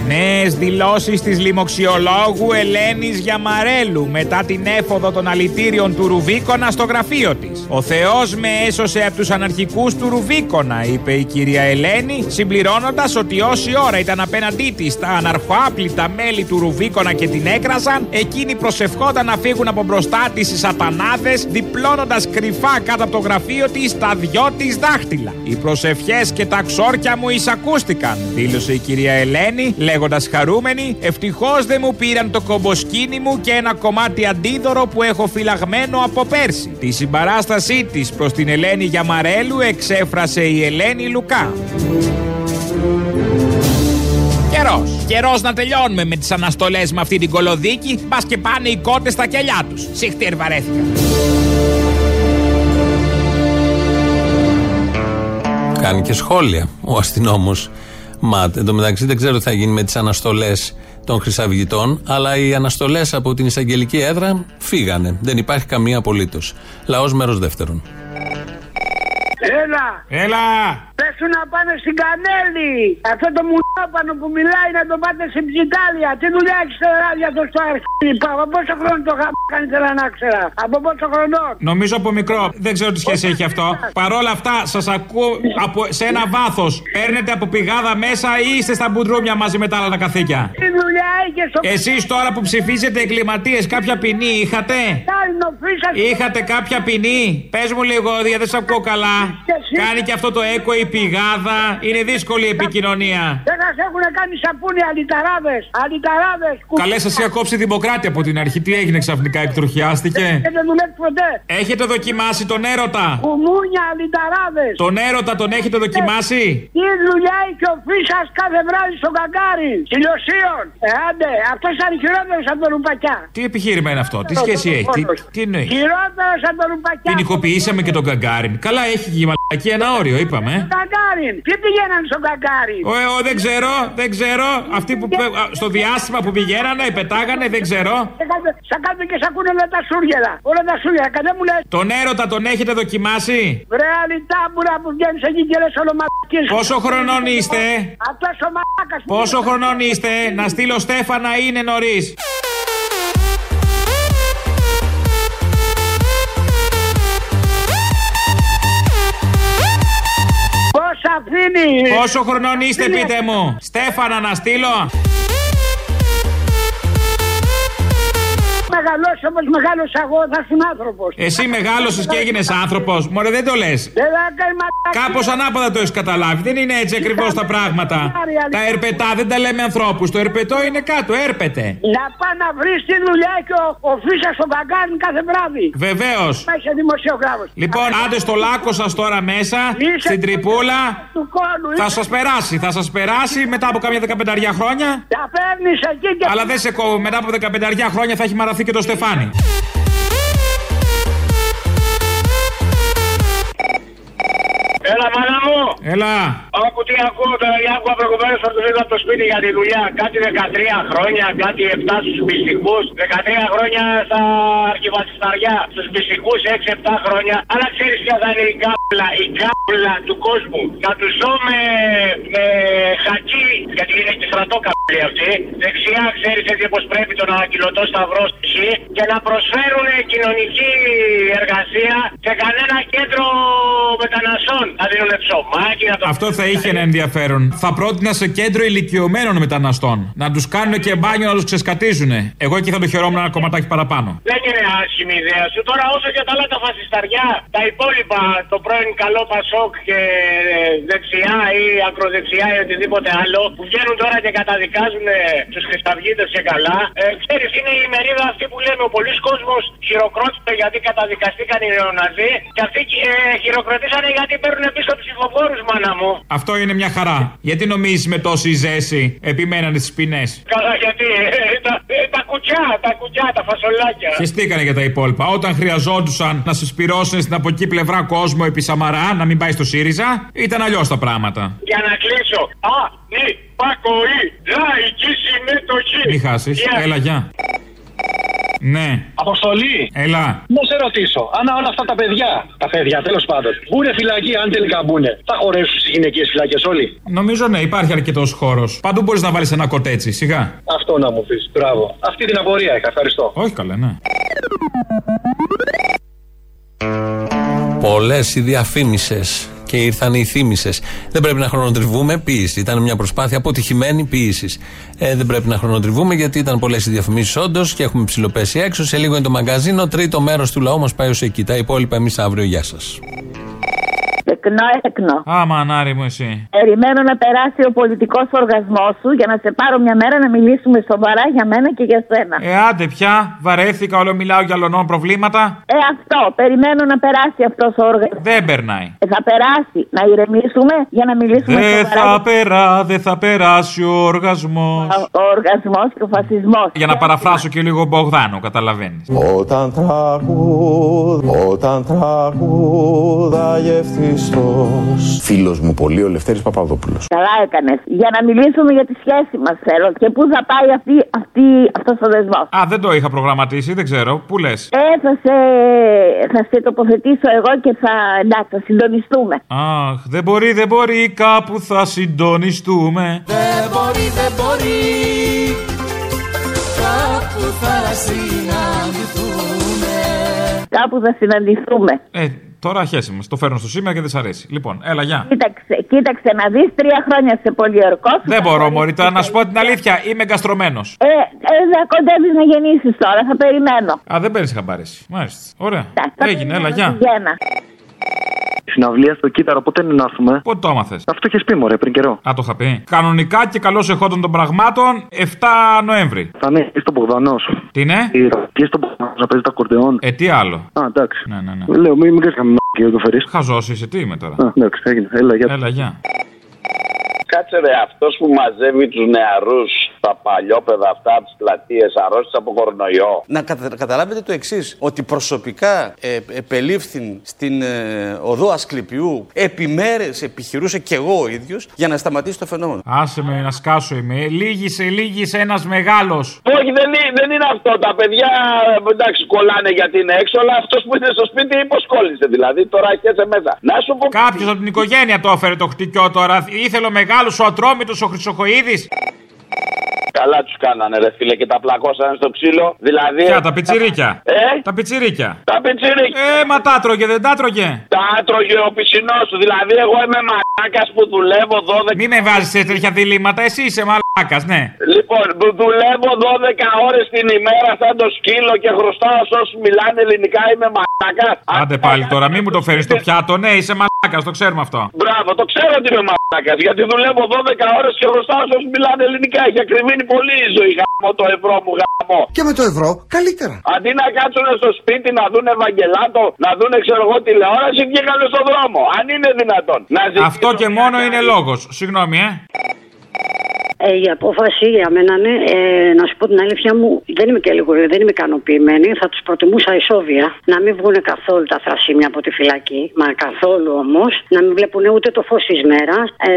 Speaker 26: Νέες δηλώσεις της λοιμοξιολόγου Ελένης Γιαμαρέλου μετά την έφοδο των αλητήριων του Ρουβίκονα στο γραφείο της. Ο Θεός με έσωσε από τους αναρχικούς του Ρουβίκονα, είπε η κυρία Ελένη, συμπληρώνοντας ότι όση ώρα ήταν απέναντί της τα αναρχοάπλητα μέλη του Ρουβίκονα και την έκραζαν, εκείνοι προσευχόταν να φύγουν από μπροστά της οι σατανάδες, διπλώνοντας κρυφά κάτω από το γραφείο της τα δυο της δάχτυλα. Οι προσευχές και τα ξόρκια μου εισακούστηκαν, δήλωσε η κυρία Ελένη, λέγοντας χαρούμενη, ευτυχώς δεν μου πήραν το κομποσκίνη μου και ένα κομμάτι αντίδωρο που έχω φυλαγμένο από πέρσι. Τη συμπαράστασή της προς την Ελένη Γιαμαρέλου εξέφρασε η Ελένη Λουκά. Καιρός. Καιρός να τελειώνουμε με τις αναστολές με αυτή την κολοδίκη. Μπα και πάνε οι κότες στα κελιά τους. Συχτήρ βαρέθηκα.
Speaker 3: Κάνει και σχόλια ο αστυνόμος Ματ. Εν τω μεταξύ δεν ξέρω τι θα γίνει με τις αναστολές των Χρυσαυγητών, αλλά οι αναστολές από την εισαγγελική έδρα φύγανε. Δεν υπάρχει καμία απολύτως. Λαός μέρος δεύτερον.
Speaker 6: Έλα!
Speaker 26: Έλα!
Speaker 6: Πες του να πάνε στην Κανέλη! Αυτό το μουνόπανο που μιλάει να το πάτε στην ψιτάλια! Τι δουλειά έχεις στο ράδια το στο αρχίδι! Από πόσο χρόνο το είχα καλύτερα να ξέρα! Από πόσο χρόνο!
Speaker 19: Νομίζω από μικρό. Δεν ξέρω τι σχέση έχει αυτό. Παρ' όλα αυτά, σας ακούω από, σε ένα βάθος. Παίρνετε από πηγάδα μέσα ή είστε στα μπουντρούμια μαζί με τα άλλα τα καθήκια;
Speaker 6: Τι δουλειά είχε στο
Speaker 19: Εσείς τώρα που ψηφίζετε εγκληματίες, κάποια ποινή είχατε; Είχατε κάποια ποινή; Πες μου λίγο, γιατί δεν σας ακούω καλά. Κάνει και αυτό το έκο η πηγάδα. Είναι δύσκολη η επικοινωνία.
Speaker 6: Δεν σα έχουν κάνει σαπούνι αλυταράδες! Αλυταράδες!
Speaker 19: Καλές σα είχα κόψει δημοκράτη από την αρχή. Τι έγινε ξαφνικά, εκτροχιάστηκε;
Speaker 6: Δεν δουλεύει ποτέ!
Speaker 19: Έχετε δοκιμάσει τον έρωτα;
Speaker 6: Κουμούνια αλυταράδες!
Speaker 19: Τον έρωτα τον έχετε δοκιμάσει;
Speaker 6: Τι δουλειά έχει ο Φίσας κάθε βράδυ στον καγκάρι! Χιλιοσίων! Ε, άντε, αυτός ήταν χειρότερος σαν τον Ρουπακιά.
Speaker 19: Τι επιχείρημα είναι αυτό, τι σχέση έχει, τι, τι εννοεί.
Speaker 6: Χειρότερος σαν τον Ρουπακιά.
Speaker 19: Ποινικοποιήσαμε και τον καγκάριν. Καλά, έχει και η μαλακή ένα όριο, είπαμε. ε.
Speaker 6: Καγκάριν! Τι πηγαίναν στον καγκάρι!
Speaker 19: Ο, ο, δεν ξέρω, δεν ξέρω. Αυτοί που πε- α, στο διάστημα που πηγαίνανε, πετάγανε, δεν ξέρω.
Speaker 6: Σαν κάτω και σ' ακούνε όλα τα σούργελα. Όλα τα σούργελα. Κανένα μου λε.
Speaker 19: Τον έρωτα τον έχετε δοκιμάσει;
Speaker 6: Βρε αλυτάμπουρα που βγαίνεις εκεί και λες όλο μαλακίες.
Speaker 19: Πόσο χρονών είστε;
Speaker 6: Αυτός ο μαλάκας.
Speaker 19: Πόσο χρονών είστε, να στείλω Στέφανα ή είναι νωρίς.
Speaker 6: Πόσα αφήνει.
Speaker 19: Πόσο χρονών είστε,
Speaker 6: Είναι.
Speaker 19: πείτε μου; Στέφανα να στείλω.
Speaker 6: Μεγαλώσει όπω μεγάλωσα εγώ, θα ήσουν άνθρωπος.
Speaker 19: Εσύ μεγάλωσες και έγινες άνθρωπος. Μωρέ, δεν το λες.
Speaker 6: Δεν θα κάνει μαλάκα.
Speaker 19: Κάπως ανάποδα το έχεις καταλάβει. Δεν είναι έτσι ακριβώς τα πράγματα. Τα ερπετά δεν τα λέμε ανθρώπους. Το ερπετό είναι κάτω, έρπεται.
Speaker 6: Να πάει να βρεις τη δουλειά και ο, ο Φίσας στον καγκάρι κάθε βράδυ.
Speaker 19: Βεβαίως.
Speaker 6: Θα είσαι δημοσιογράφος.
Speaker 19: Λοιπόν, άντε στο λάκκο σας τώρα μέσα, στην τρυπούλα.
Speaker 6: Του κόλου.
Speaker 19: Θα σας περάσει, θα σας περάσει μετά από κάμια 15 χρόνια.
Speaker 6: Τα παίρνεις εκεί και.
Speaker 19: Αλλά δεν σε κόβω. Μετά από 15 χρόνια θα έχει μαραθεί και το στεφάνι.
Speaker 6: Έλα, μάνα μου.
Speaker 19: Έλα.
Speaker 6: Άκου τι ακούω τώρα, άκουγα προηγουμένω από το φίλο από το σπίτι για τη δουλειά. Κάτι 13 χρόνια, κάτι 7 στους μυστικούς, 13 χρόνια στα αρχιβασισταριά, στους μυστικούς 6-7 χρόνια. Αλλά ξέρεις ποια θα είναι η κάπλα, η κάπλα του κόσμου. Να τους ζω με, με χακί, γιατί είναι και στρατό καπλή αυτή. Δεξιά ξέρεις έτσι όπως πρέπει τον ανακοινωτό σταυρό στη γη και να προσφέρουν κοινωνική εργασία σε κανένα κέντρο μεταναστών. Να δίνουν ψωμάκι, να το
Speaker 19: Αυτό θα είχε ένα ενδιαφέρον. Θα πρότεινα σε κέντρο ηλικιωμένων μεταναστών. Να τους κάνουν και μπάνιο να τους ξεσκατίζουν. Εγώ εκεί θα το χαιρόμουν ένα κομματάκι παραπάνω.
Speaker 6: Δεν είναι άσχημη η ιδέα σου. Τώρα όσο και τα άλλα τα φασισταριά, τα υπόλοιπα, το πρώην καλό Πασόκ και ε, δεξιά ή ακροδεξιά ή οτιδήποτε άλλο, που βγαίνουν τώρα και καταδικάζουν τους Χρισταυγίτε και καλά. Ε, ξέρεις, είναι η μερίδα αυτή που λέμε ο πολλής κόσμος χειροκρότησε γιατί καταδικαστήκαν οι νεοναζί και αυτοί ε, χειροκροτήσανε γιατί παίρνουν πίσω ψηφοφόρους, μάνα μου.
Speaker 19: Αυτό είναι μια χαρά. Γιατί νομίζεις με τόση ζέση επιμένανε στις ποινές;
Speaker 6: Καλά, γιατί ε, τα, ε, τα κουκιά, τα κουκιά, τα φασολάκια.
Speaker 19: Χεστήκανε για τα υπόλοιπα. Όταν χρειαζόντουσαν να συσπυρώσουν στην από εκεί πλευρά κόσμο επί Σαμαρά, να μην πάει στο ΣΥΡΙΖΑ, ήταν αλλιώς τα πράγματα.
Speaker 6: Για να κλείσω. Α, ναι, πακοή, λαϊκή συμμετοχή.
Speaker 19: Μην χάσεις.
Speaker 6: Yeah.
Speaker 19: Έλα, γεια. Ναι.
Speaker 27: Αποστολή.
Speaker 19: Έλα.
Speaker 27: Να σε ρωτήσω, αν όλα αυτά τα παιδιά, τα παιδιά τέλος πάντων, μπουνε φυλακή, αν τελικά μπουνε, θα χωρέσουν στις γυναικείες φυλακές όλοι;
Speaker 19: Νομίζω ναι, υπάρχει αρκετός χώρος. Παντού μπορείς να βάλεις ένα κοτέτσι, σιγά.
Speaker 27: Αυτό να μου πεις. Μπράβο. Αυτή την απορία είχα. Ευχαριστώ.
Speaker 19: Όχι καλά, ναι.
Speaker 3: Πολλές οι διαφήμισες και ήρθαν οι θύμησες. Δεν πρέπει να χρονοτριβούμε. Ποιήση. Ήταν μια προσπάθεια αποτυχημένη ποιήση. Ε, δεν πρέπει να χρονοτριβούμε γιατί ήταν πολλές οι διαφημίσεις όντως και έχουμε ψηλοπέσει έξω. Σε λίγο είναι το μαγκαζίνο. Τρίτο μέρος του λαού μας πάει ως εκεί. Τα υπόλοιπα εμείς αύριο. Γεια σας.
Speaker 28: Εκνό, έκνο.
Speaker 19: Άμα, ανάρι μου εσύ.
Speaker 28: Περιμένω να περάσει ο πολιτικός οργασμός σου για να σε πάρω μια μέρα να μιλήσουμε σοβαρά για μένα και για σένα.
Speaker 19: Ε, άντε πια, βαρέθηκα, όλο μιλάω για λονών προβλήματα.
Speaker 28: Ε, αυτό. Περιμένω να περάσει αυτός ο οργασμός.
Speaker 19: Δεν περνάει.
Speaker 28: Ε, θα περάσει. Να ηρεμήσουμε για να μιλήσουμε
Speaker 19: Δεν
Speaker 28: σοβαρά.
Speaker 19: θα περά, δεν θα περάσει ο οργασμός.
Speaker 28: Ο οργασμός και ο φασισμός.
Speaker 19: Για να παραφράσω και λίγο Μπογδάνο, καταλαβαίνεις.
Speaker 22: Όταν τραγούδα, όταν τραγούδαγε ευθύστος Φίλος μου πολύ, ο Λευτέρης Παπαδόπουλος
Speaker 28: Καλά έκανες. Για να μιλήσουμε για τη σχέση μας θέλω και πού θα πάει αυτή, αυτή, αυτός ο δεσμός.
Speaker 19: Α, δεν το είχα προγραμματίσει, δεν ξέρω. Πού λες;
Speaker 28: Ε, θα σε, θα σε τοποθετήσω εγώ και θα, εντάξει, θα συντονιστούμε.
Speaker 19: Αχ, δεν μπορεί, δεν μπορεί, κάπου θα συντονιστούμε.
Speaker 29: Δεν μπορεί, δεν μπορεί Κάπου θα συναντηθούμε
Speaker 28: Κάπου θα συναντηθούμε.
Speaker 19: Ε, τώρα χέσε μα. Το φέρνω στο σήμερα και δεν σ' αρέσει. Λοιπόν, έλα, γεια.
Speaker 28: Κοίταξε, κοίταξε να δεις τρία χρόνια σε πολιορκό.
Speaker 19: Δεν μπορώ, Μωρή, τώρα να σου πω την αλήθεια. Είμαι εγκαστρωμένος.
Speaker 28: Ε, ε, δεν κοντεύεις να γεννήσεις τώρα, θα περιμένω.
Speaker 19: Α, δεν παίρνεις χαμπάρι. Μάλιστα. Ωραία.
Speaker 28: Θα
Speaker 19: Έγινε, έλα,
Speaker 28: περιμένω
Speaker 19: γεια.
Speaker 28: τη Γέννα.
Speaker 30: Συναυλία στο κύτταρο, πότε είναι να έρθουμε;
Speaker 19: Πότε το άμαθες;
Speaker 30: Αυτό είχες πει μωρέ πριν καιρό.
Speaker 19: Α, το είχα πει. Κανονικά και καλώς εχόντων των πραγμάτων 7 Νοέμβρη.
Speaker 30: Θα είναι εκεί στον Μπογδανός.
Speaker 19: Τι είναι;
Speaker 30: Και στον Μπογδανό να παίζει τα κορδεόν.
Speaker 19: Ε, τι άλλο;
Speaker 30: Α, εντάξει.
Speaker 19: Ναι, ναι, ναι.
Speaker 30: Λέω, μην, μην κάνει καμία και δεν το φέρει.
Speaker 19: Χαζός είσαι, τι είμαι τώρα;
Speaker 30: Α, εντάξει, έγινε. Έλα, γεια.
Speaker 19: Έλα, γεια.
Speaker 31: Κάτσε ρε, αυτός που μαζεύει τους νεαρούς τα παλιόπαιδα αυτά από τις πλατείες αρρώστησε από κορονοϊό.
Speaker 32: Να κατα- καταλάβετε το εξής: Ότι προσωπικά ε, επελήφθην στην ε, οδό Ασκληπιού επί μέρες επιχειρούσε και εγώ ο ίδιος για να σταματήσει το φαινόμενο.
Speaker 19: Άσε με να σκάσω είμαι. Λίγησε, λίγησε ένας μεγάλος.
Speaker 31: Όχι, δεν είναι, δεν είναι αυτό. Τα παιδιά εντάξει κολλάνε γιατί είναι έξω, αλλά αυτός που είναι στο σπίτι υποσκόλλησε. Δηλαδή τώρα χέσε μέσα. Να σου πω.
Speaker 19: Κάποιος από την οικογένεια το έφερε το χτυκιό τώρα. Ήθελε ο μεγάλος ο ατρόμητος ο Χρυσοχοίδης.
Speaker 31: Καλά τους κάνανε, ρε φίλε, και τα πλακώσανε στο ξύλο. Δηλαδή.
Speaker 19: Ποια, τα πιτσιρίκια;
Speaker 31: Ε;
Speaker 19: Τα πιτσιρίκια.
Speaker 31: Τα πιτσιρίκια.
Speaker 19: Ε, μα τα άτρωγε, δεν τα άτρωγε.
Speaker 31: Τα άτρωγε ο πισινός σου. Δηλαδή, εγώ είμαι μαλάκας που δουλεύω 12.
Speaker 19: Μη με βάζεις σε τέτοια διλήμματα, εσύ είσαι μαλάκας, ναι.
Speaker 31: Λοιπόν, που δουλεύω 12 ώρες την ημέρα σαν το σκύλο και χρωστάω σε όσους μιλάνε ελληνικά. Είμαι μαλάκας.
Speaker 19: Άντε πάλι τώρα, μη μου το φέρεις στο πιάτο. Ναι, είσαι μαλάκας, το ξέρουμε αυτό.
Speaker 31: Μπράβο, το ξέρω ότι είμαι μαλάκας. Γιατί δουλεύω 12 ώρες και χρωστάω σε όσους μιλάνε ελληνικά. Έχει ακριβήνει πολύ η ζωή. Γάμο το ευρώ μου γάμο.
Speaker 33: Και με το ευρώ καλύτερα.
Speaker 31: Αντί να κάτσουν στο σπίτι να δουν Ευαγγελάτο, να δουν ξέρω εγώ τηλεόραση, βγήκαν στον δρόμο. Αν είναι δυνατόν. Να
Speaker 19: Αυτό και μόνο είναι λόγος. Συγγνώμη, ε.
Speaker 34: Ε, η απόφαση για μένα είναι, ε, να σου πω την αλήθεια μου, δεν είμαι και λίγο, δεν είμαι ικανοποιημένη. Θα τους προτιμούσα ισόβια να μην βγουν καθόλου τα θρασίμια από τη φυλακή, μα καθόλου όμως, να μην βλέπουν ούτε το φως της μέρας. Ε,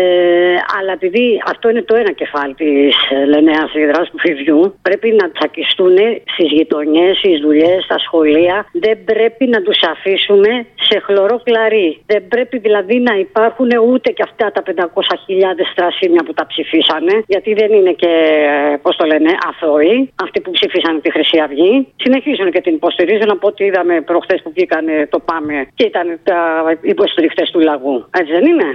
Speaker 34: αλλά επειδή αυτό είναι το ένα κεφάλι της Λενέα Ήδρα του φιδιού, πρέπει να τσακιστούν στις γειτονιές, στις δουλειές, στα σχολεία. Δεν πρέπει να τους αφήσουμε σε χλωρό κλαρί. Δεν πρέπει δηλαδή να υπάρχουν ούτε και αυτά τα 500.000 θρασίμια που τα ψηφίσανε, γιατί δεν είναι και, πώς το λένε, αθώοι, αυτοί που ψηφίσανε τη Χρυσή Αυγή. Συνεχίζουν και την υποστηρίζουν από ό,τι είδαμε προχθές που βγήκαν το Πάμε και ήταν τα υποστηριχτές του λαγού. Έτσι δεν είναι;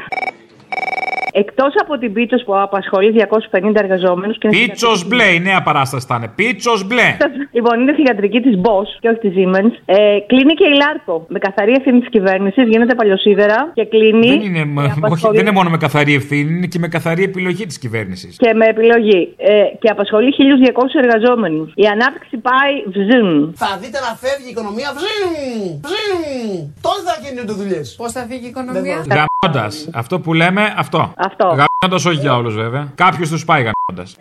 Speaker 35: Εκτός από την Πίτσος που απασχολεί 250 εργαζόμενους.
Speaker 19: Πίτσος μπλε, η νέα παράσταση θα είναι. Πίτσος μπλε.
Speaker 35: Λοιπόν, είναι θηγατρική της Bosch και όχι της Siemens. Ε, κλείνει και η Λάρκο. Με καθαρή ευθύνη της κυβέρνησης γίνεται παλιοσίδερα και κλείνει.
Speaker 19: Δεν είναι, μ- όχι, δεν είναι μόνο με καθαρή ευθύνη, είναι και με καθαρή επιλογή της κυβέρνησης.
Speaker 35: Και με επιλογή. Ε, και απασχολεί 1.200 εργαζόμενους. Η ανάπτυξη πάει βζουν.
Speaker 15: Θα δείτε να φεύγει η οικονομία. Βζιν, βζιν. Τότε θα γίνονται δουλειές.
Speaker 36: Πώς θα φύγει η οικονομία;
Speaker 19: Γαμώντα. Αυτό που λέμε, αυτό.
Speaker 35: Αυτό.
Speaker 19: Γαμώντα όχι για όλου βέβαια. Κάποιος τους πάει γαμώντα.